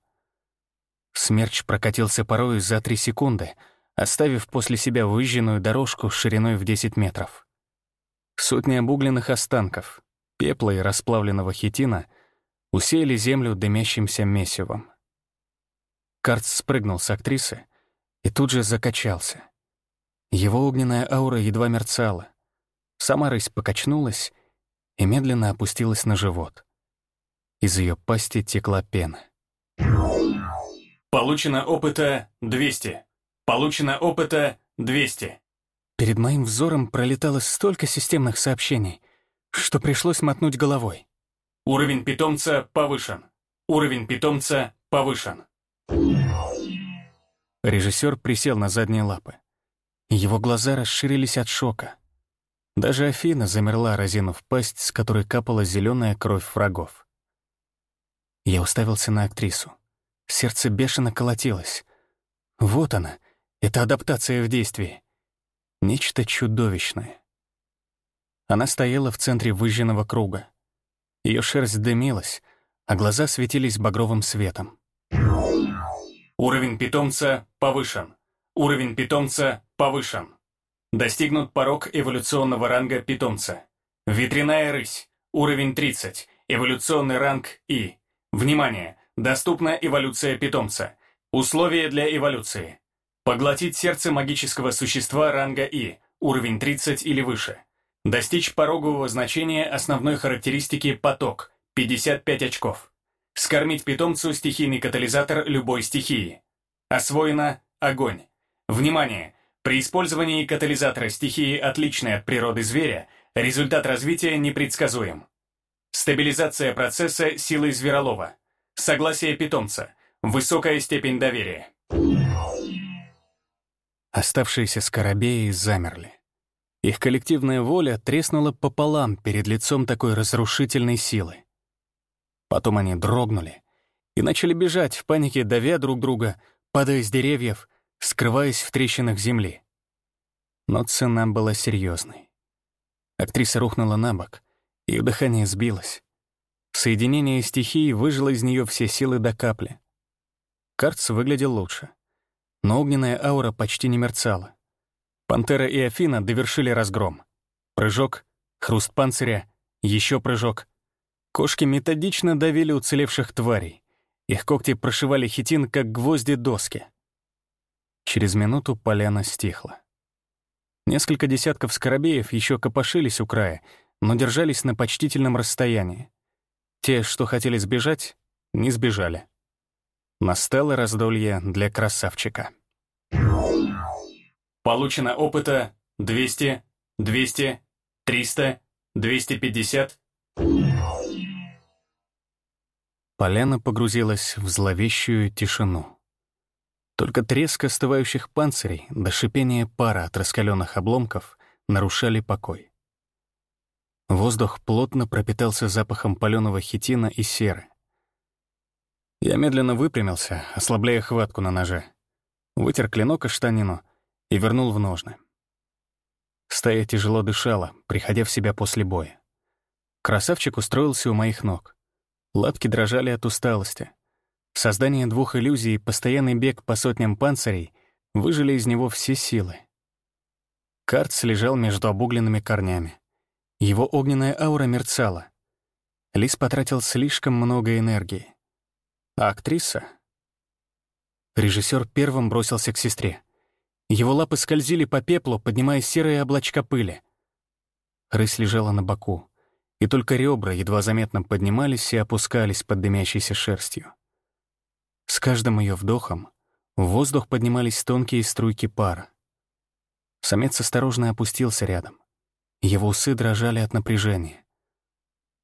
Смерч прокатился порою за три секунды, оставив после себя выжженную дорожку шириной в 10 метров. Сотни обугленных останков, пепла и расплавленного хитина усеяли землю дымящимся месивом. Карц спрыгнул с актрисы и тут же закачался. Его огненная аура едва мерцала. Сама рысь покачнулась и медленно опустилась на живот. Из ее пасти текла пена. Получено опыта 200. Получено опыта 200. Перед моим взором пролетало столько системных сообщений, что пришлось мотнуть головой. Уровень питомца повышен. Уровень питомца повышен. Режиссер присел на задние лапы. Его глаза расширились от шока. Даже Афина замерла, разинув пасть, с которой капала зеленая кровь врагов. Я уставился на актрису. Сердце бешено колотилось. Вот она, эта адаптация в действии. Нечто чудовищное. Она стояла в центре выжженного круга. Ее шерсть дымилась, а глаза светились багровым светом. Уровень питомца повышен. Уровень питомца повышен. Достигнут порог эволюционного ранга питомца. Ветряная рысь. Уровень 30. Эволюционный ранг И. Внимание! Доступна эволюция питомца. Условия для эволюции. Поглотить сердце магического существа ранга И. Уровень 30 или выше. Достичь порогового значения основной характеристики «поток» 55 очков. Скормить питомцу стихийный катализатор любой стихии. Освоено огонь. Внимание! При использовании катализатора стихии, отличной от природы зверя, результат развития непредсказуем. Стабилизация процесса силой зверолова. Согласие питомца. Высокая степень доверия. Оставшиеся скоробеи замерли. Их коллективная воля треснула пополам перед лицом такой разрушительной силы. Потом они дрогнули и начали бежать в панике, давя друг друга, падая с деревьев, скрываясь в трещинах земли. Но цена была серьезной. Актриса рухнула на бок, ее дыхание сбилось. Соединение стихий выжило из нее все силы до капли. Карц выглядел лучше. Но огненная аура почти не мерцала. Пантера и Афина довершили разгром. Прыжок, хруст панциря, еще прыжок. Кошки методично давили уцелевших тварей. Их когти прошивали хитин, как гвозди доски. Через минуту поляна стихла. Несколько десятков скоробеев еще копошились у края, но держались на почтительном расстоянии. Те, что хотели сбежать, не сбежали. Настало раздолье для красавчика. Получено опыта 200, 200, 300, 250. Поляна погрузилась в зловещую тишину. Только треск остывающих панцирей до шипения пара от раскаленных обломков нарушали покой. Воздух плотно пропитался запахом паленого хитина и серы. Я медленно выпрямился, ослабляя хватку на ноже. Вытер клинок и штанину и вернул в ножны. Стая тяжело дышала, приходя в себя после боя. Красавчик устроился у моих ног. Лапки дрожали от усталости. Создание двух иллюзий и постоянный бег по сотням панцирей выжили из него все силы. Карц лежал между обугленными корнями. Его огненная аура мерцала. Лис потратил слишком много энергии. А актриса? Режиссер первым бросился к сестре. Его лапы скользили по пеплу, поднимая серые облачка пыли. Рысь лежала на боку, и только ребра едва заметно поднимались и опускались под дымящейся шерстью. С каждым ее вдохом в воздух поднимались тонкие струйки пара. Самец осторожно опустился рядом. Его усы дрожали от напряжения.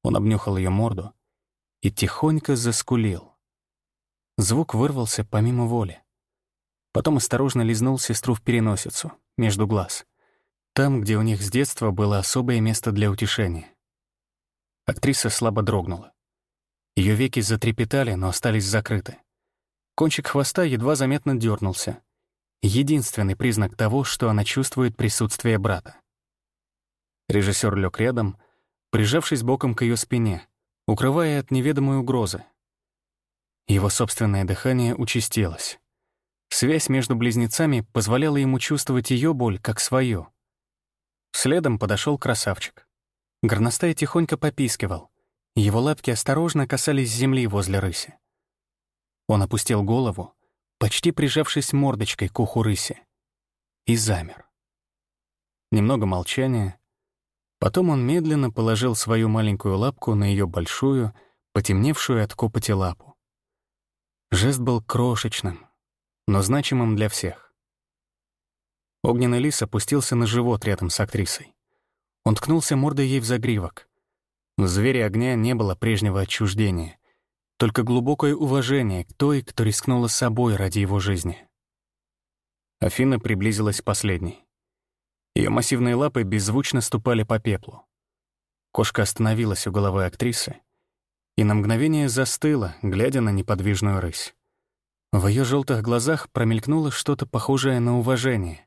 Он обнюхал ее морду и тихонько заскулил. Звук вырвался помимо воли. Потом осторожно лизнул сестру в переносицу, между глаз. Там, где у них с детства было особое место для утешения. Актриса слабо дрогнула. Ее веки затрепетали, но остались закрыты. Кончик хвоста едва заметно дернулся. Единственный признак того, что она чувствует присутствие брата. Режиссер лег рядом, прижавшись боком к ее спине, укрывая от неведомой угрозы. Его собственное дыхание участилось. Связь между близнецами позволяла ему чувствовать ее боль как свою. Следом подошел красавчик. Горностай тихонько попискивал. Его лапки осторожно касались земли возле рыси. Он опустил голову, почти прижавшись мордочкой к уху рыси, и замер. Немного молчания. Потом он медленно положил свою маленькую лапку на ее большую, потемневшую от копоти лапу. Жест был крошечным, но значимым для всех. Огненный лис опустился на живот рядом с актрисой. Он ткнулся мордой ей в загривок. В звере огня не было прежнего отчуждения только глубокое уважение к той, кто рискнула собой ради его жизни. Афина приблизилась последней. Ее массивные лапы беззвучно ступали по пеплу. Кошка остановилась у головы актрисы и на мгновение застыла, глядя на неподвижную рысь. В ее желтых глазах промелькнуло что-то похожее на уважение.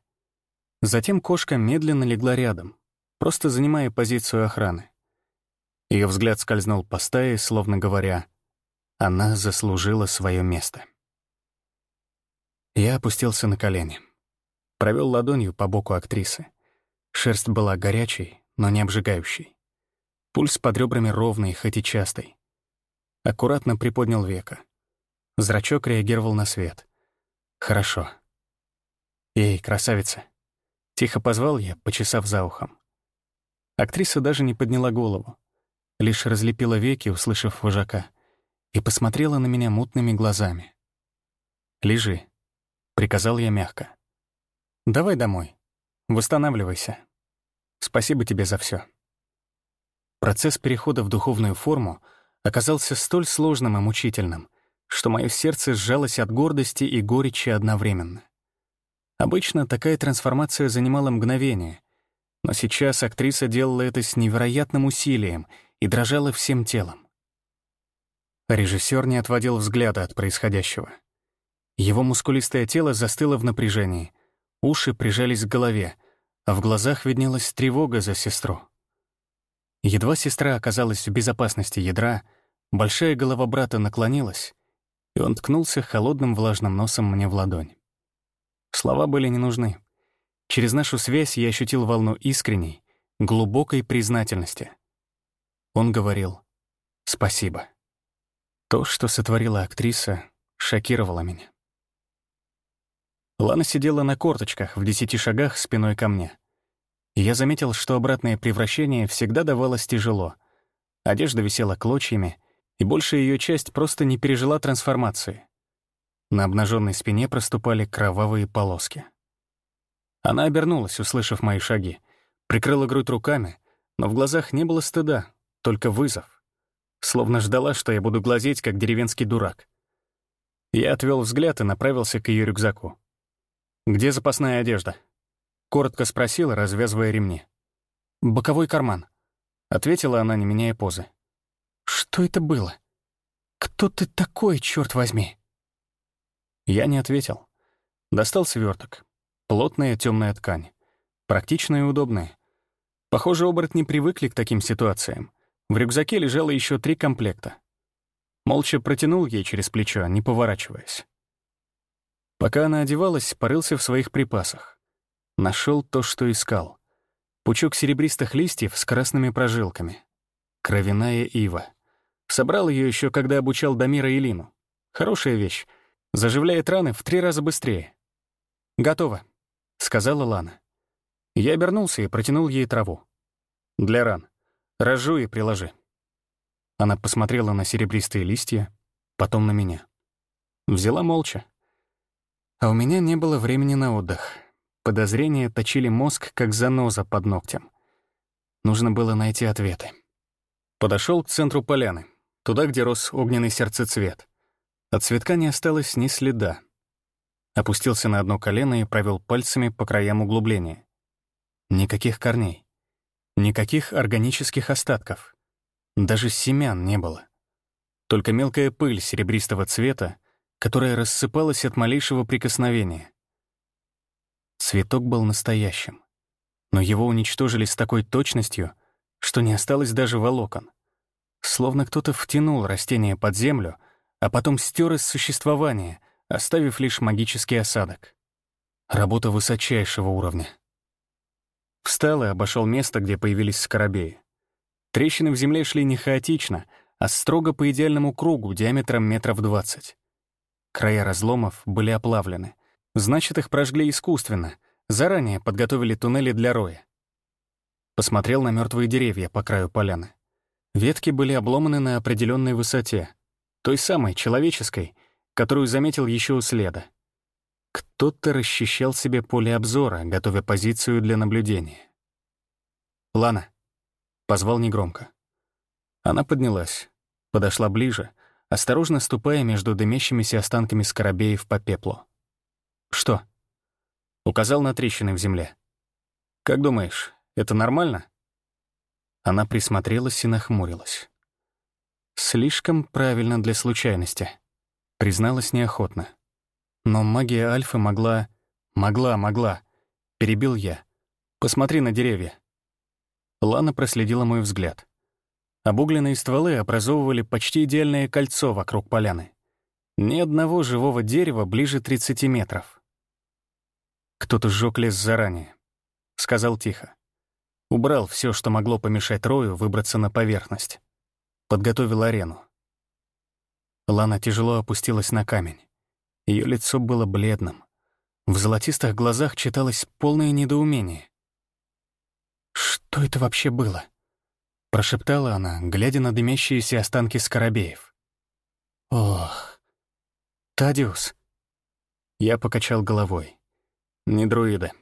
Затем кошка медленно легла рядом, просто занимая позицию охраны. Ее взгляд скользнул по стае, словно говоря она заслужила свое место. Я опустился на колени. Провел ладонью по боку актрисы. Шерсть была горячей, но не обжигающей. Пульс под ребрами ровный, хоть и частый. Аккуратно приподнял века. Зрачок реагировал на свет. Хорошо. «Эй, красавица!» Тихо позвал я, почесав за ухом. Актриса даже не подняла голову. Лишь разлепила веки, услышав вожака и посмотрела на меня мутными глазами. «Лежи», — приказал я мягко. «Давай домой. Восстанавливайся. Спасибо тебе за все. Процесс перехода в духовную форму оказался столь сложным и мучительным, что мое сердце сжалось от гордости и горечи одновременно. Обычно такая трансформация занимала мгновение, но сейчас актриса делала это с невероятным усилием и дрожала всем телом. Режиссер не отводил взгляда от происходящего. Его мускулистое тело застыло в напряжении, уши прижались к голове, а в глазах виднелась тревога за сестру. Едва сестра оказалась в безопасности ядра, большая голова брата наклонилась, и он ткнулся холодным влажным носом мне в ладонь. Слова были не нужны. Через нашу связь я ощутил волну искренней, глубокой признательности. Он говорил «Спасибо». То, что сотворила актриса, шокировало меня. Лана сидела на корточках в десяти шагах спиной ко мне. Я заметил, что обратное превращение всегда давалось тяжело. Одежда висела клочьями, и большая ее часть просто не пережила трансформации. На обнаженной спине проступали кровавые полоски. Она обернулась, услышав мои шаги, прикрыла грудь руками, но в глазах не было стыда, только вызов словно ждала, что я буду глазеть, как деревенский дурак. Я отвел взгляд и направился к ее рюкзаку. «Где запасная одежда?» Коротко спросила, развязывая ремни. «Боковой карман», — ответила она, не меняя позы. «Что это было? Кто ты такой, черт возьми?» Я не ответил. Достал сверток. Плотная темная ткань. Практичная и удобная. Похоже, оборотни привыкли к таким ситуациям. В рюкзаке лежало еще три комплекта. Молча протянул ей через плечо, не поворачиваясь. Пока она одевалась, порылся в своих припасах. Нашел то, что искал. Пучок серебристых листьев с красными прожилками. Кровяная ива. Собрал ее еще, когда обучал Дамира и Лину. Хорошая вещь. Заживляет раны в три раза быстрее. «Готово», — сказала Лана. Я обернулся и протянул ей траву. «Для ран. Рожу и приложи». Она посмотрела на серебристые листья, потом на меня. Взяла молча. А у меня не было времени на отдых. подозрения точили мозг, как заноза под ногтем. Нужно было найти ответы. Подошел к центру поляны, туда, где рос огненный сердцецвет. От цветка не осталось ни следа. Опустился на одно колено и провел пальцами по краям углубления. Никаких корней. Никаких органических остатков. Даже семян не было. Только мелкая пыль серебристого цвета, которая рассыпалась от малейшего прикосновения. Цветок был настоящим, но его уничтожили с такой точностью, что не осталось даже волокон. Словно кто-то втянул растение под землю, а потом стер из существования, оставив лишь магический осадок. Работа высочайшего уровня. Встал и обошел место, где появились скоробеи. Трещины в земле шли не хаотично, а строго по идеальному кругу диаметром метров двадцать. Края разломов были оплавлены. Значит, их прожгли искусственно, заранее подготовили туннели для роя. Посмотрел на мертвые деревья по краю поляны. Ветки были обломаны на определенной высоте, той самой, человеческой, которую заметил еще у следа. Кто-то расчищал себе поле обзора, готовя позицию для наблюдения. «Лана», — позвал негромко. Она поднялась, подошла ближе, осторожно ступая между дымящимися останками скоробеев по пеплу. «Что?» Указал на трещины в земле. «Как думаешь, это нормально?» Она присмотрелась и нахмурилась. «Слишком правильно для случайности», — призналась неохотно. Но магия Альфы могла... Могла, могла. Перебил я. Посмотри на деревья. Лана проследила мой взгляд. Обугленные стволы образовывали почти идеальное кольцо вокруг поляны. Ни одного живого дерева ближе 30 метров. Кто-то сжег лес заранее. Сказал тихо. Убрал все, что могло помешать Рою выбраться на поверхность. Подготовил арену. Лана тяжело опустилась на камень. Ее лицо было бледным. В золотистых глазах читалось полное недоумение. «Что это вообще было?» — прошептала она, глядя на дымящиеся останки скоробеев. «Ох, Тадиус!» Я покачал головой. «Не друиды.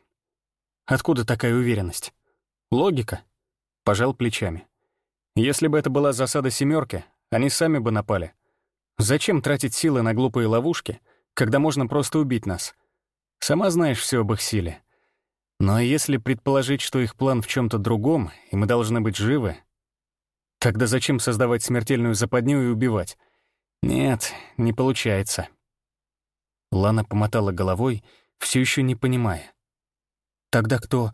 Откуда такая уверенность? Логика?» Пожал плечами. «Если бы это была засада семерки, они сами бы напали. Зачем тратить силы на глупые ловушки — когда можно просто убить нас. Сама знаешь все об их силе. Но если предположить, что их план в чем то другом, и мы должны быть живы, тогда зачем создавать смертельную западню и убивать? Нет, не получается. Лана помотала головой, все еще не понимая. Тогда кто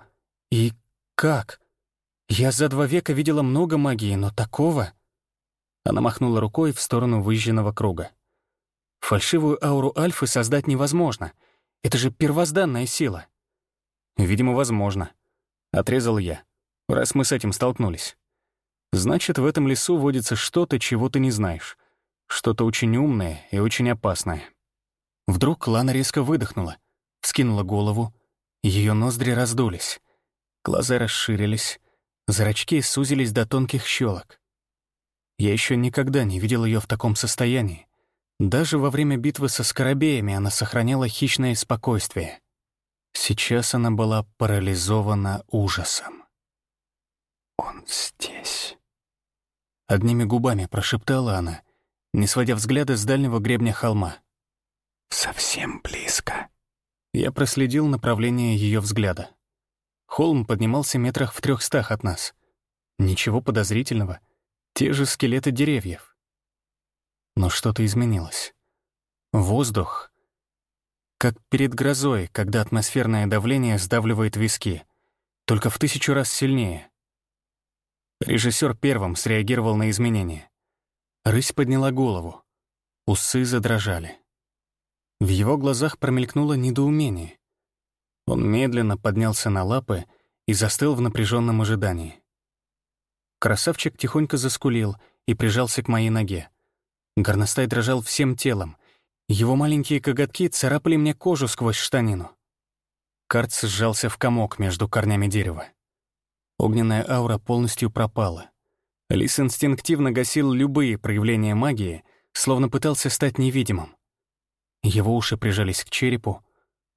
и как? Я за два века видела много магии, но такого... Она махнула рукой в сторону выжженного круга. Фальшивую ауру Альфы создать невозможно. Это же первозданная сила. Видимо, возможно. Отрезал я, раз мы с этим столкнулись. Значит, в этом лесу водится что-то, чего ты не знаешь. Что-то очень умное и очень опасное. Вдруг Лана резко выдохнула, вскинула голову, ее ноздри раздулись, глаза расширились, зрачки сузились до тонких щелок. Я еще никогда не видел ее в таком состоянии. Даже во время битвы со скоробеями она сохраняла хищное спокойствие. Сейчас она была парализована ужасом. «Он здесь», — одними губами прошептала она, не сводя взгляда с дальнего гребня холма. «Совсем близко». Я проследил направление ее взгляда. Холм поднимался метрах в трехстах от нас. Ничего подозрительного. Те же скелеты деревьев. Но что-то изменилось. Воздух, как перед грозой, когда атмосферное давление сдавливает виски, только в тысячу раз сильнее. Режиссер первым среагировал на изменения. Рысь подняла голову. Усы задрожали. В его глазах промелькнуло недоумение. Он медленно поднялся на лапы и застыл в напряженном ожидании. Красавчик тихонько заскулил и прижался к моей ноге. Горностай дрожал всем телом. Его маленькие коготки царапали мне кожу сквозь штанину. Карц сжался в комок между корнями дерева. Огненная аура полностью пропала. Лис инстинктивно гасил любые проявления магии, словно пытался стать невидимым. Его уши прижались к черепу,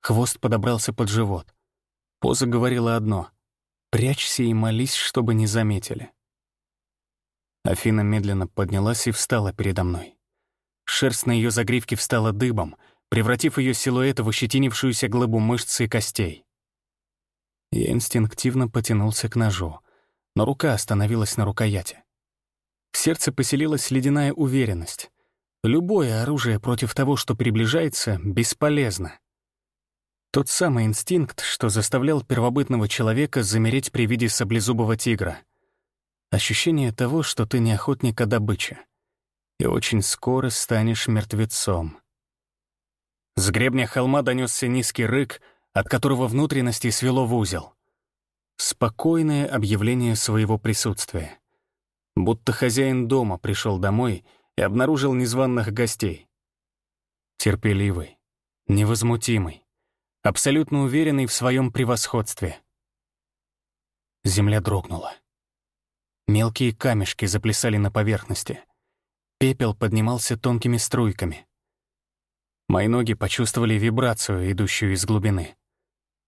хвост подобрался под живот. Поза говорила одно — «Прячься и молись, чтобы не заметили». Афина медленно поднялась и встала передо мной. Шерсть на ее загривке встала дыбом, превратив ее силуэт в ощетинившуюся глыбу мышц и костей. Я инстинктивно потянулся к ножу, но рука остановилась на рукояти. В сердце поселилась ледяная уверенность. Любое оружие против того, что приближается, бесполезно. Тот самый инстинкт, что заставлял первобытного человека замереть при виде саблезубого тигра. Ощущение того, что ты не охотник, а добыча. И очень скоро станешь мертвецом. С гребня холма донесся низкий рык, от которого внутренности свело в узел. Спокойное объявление своего присутствия. Будто хозяин дома пришел домой и обнаружил незваных гостей. Терпеливый, невозмутимый, абсолютно уверенный в своем превосходстве. Земля дрогнула. Мелкие камешки заплясали на поверхности. Пепел поднимался тонкими струйками. Мои ноги почувствовали вибрацию, идущую из глубины.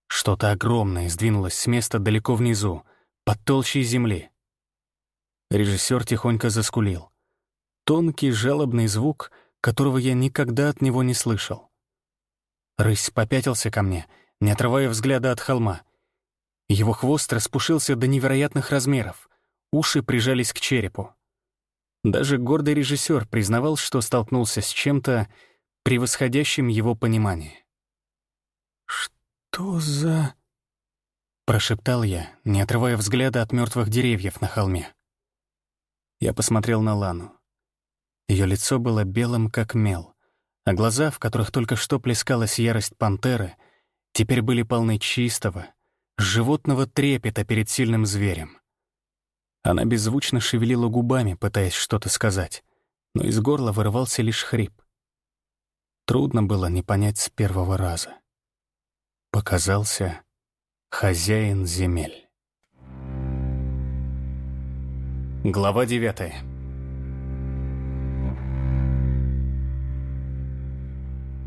Что-то огромное сдвинулось с места далеко внизу, под толщей земли. Режиссер тихонько заскулил. Тонкий жалобный звук, которого я никогда от него не слышал. Рысь попятился ко мне, не отрывая взгляда от холма. Его хвост распушился до невероятных размеров, уши прижались к черепу. Даже гордый режиссер признавал, что столкнулся с чем-то, превосходящим его понимание. «Что за...» — прошептал я, не отрывая взгляда от мертвых деревьев на холме. Я посмотрел на Лану. Ее лицо было белым, как мел а глаза, в которых только что плескалась ярость пантеры, теперь были полны чистого, животного трепета перед сильным зверем. Она беззвучно шевелила губами, пытаясь что-то сказать, но из горла вырывался лишь хрип. Трудно было не понять с первого раза. Показался хозяин земель. Глава девятая.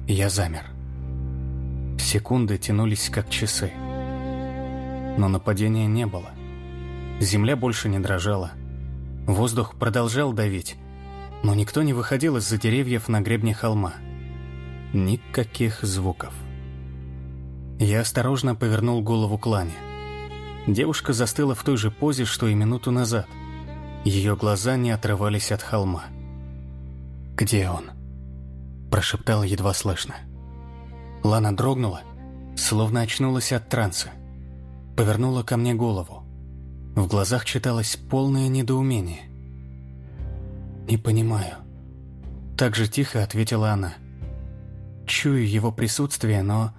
Я замер. Секунды тянулись как часы. Но нападения не было. Земля больше не дрожала. Воздух продолжал давить, но никто не выходил из-за деревьев на гребне холма. Никаких звуков. Я осторожно повернул голову к Лане. Девушка застыла в той же позе, что и минуту назад. Ее глаза не отрывались от холма. «Где он?» прошептал едва слышно. Лана дрогнула, словно очнулась от транса. Повернула ко мне голову. В глазах читалось полное недоумение. «Не понимаю». Так же тихо ответила она. «Чую его присутствие, но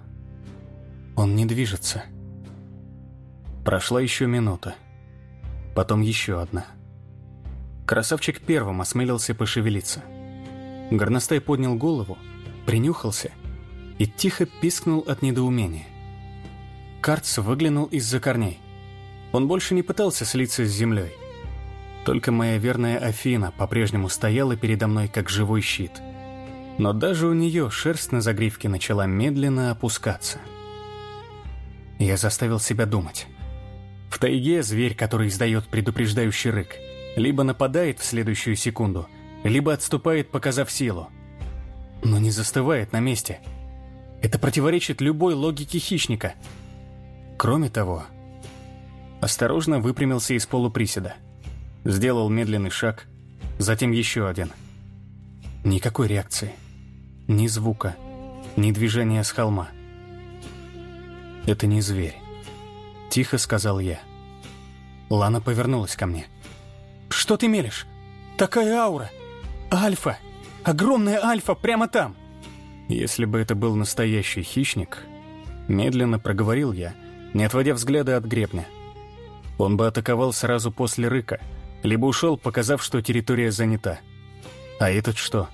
он не движется». Прошла еще минута. Потом еще одна. Красавчик первым осмелился пошевелиться – Горностай поднял голову, принюхался и тихо пискнул от недоумения. Карц выглянул из-за корней. Он больше не пытался слиться с землей. Только моя верная Афина по-прежнему стояла передо мной как живой щит. Но даже у нее шерсть на загривке начала медленно опускаться. Я заставил себя думать. В тайге зверь, который издает предупреждающий рык, либо нападает в следующую секунду – либо отступает, показав силу. Но не застывает на месте. Это противоречит любой логике хищника. Кроме того, осторожно выпрямился из полуприседа. Сделал медленный шаг, затем еще один. Никакой реакции. Ни звука, ни движения с холма. «Это не зверь», — тихо сказал я. Лана повернулась ко мне. «Что ты мелешь? Такая аура!» Альфа! Огромная альфа прямо там!» Если бы это был настоящий хищник, медленно проговорил я, не отводя взгляда от гребня. Он бы атаковал сразу после рыка, либо ушел, показав, что территория занята. А этот что?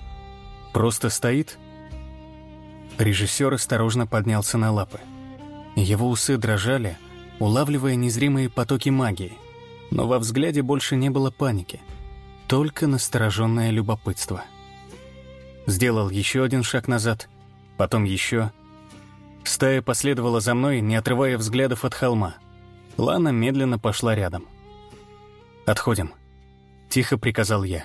Просто стоит? Режиссер осторожно поднялся на лапы. Его усы дрожали, улавливая незримые потоки магии, но во взгляде больше не было паники — только настороженное любопытство. Сделал еще один шаг назад, потом еще. Стая последовала за мной, не отрывая взглядов от холма. Лана медленно пошла рядом. «Отходим», — тихо приказал я.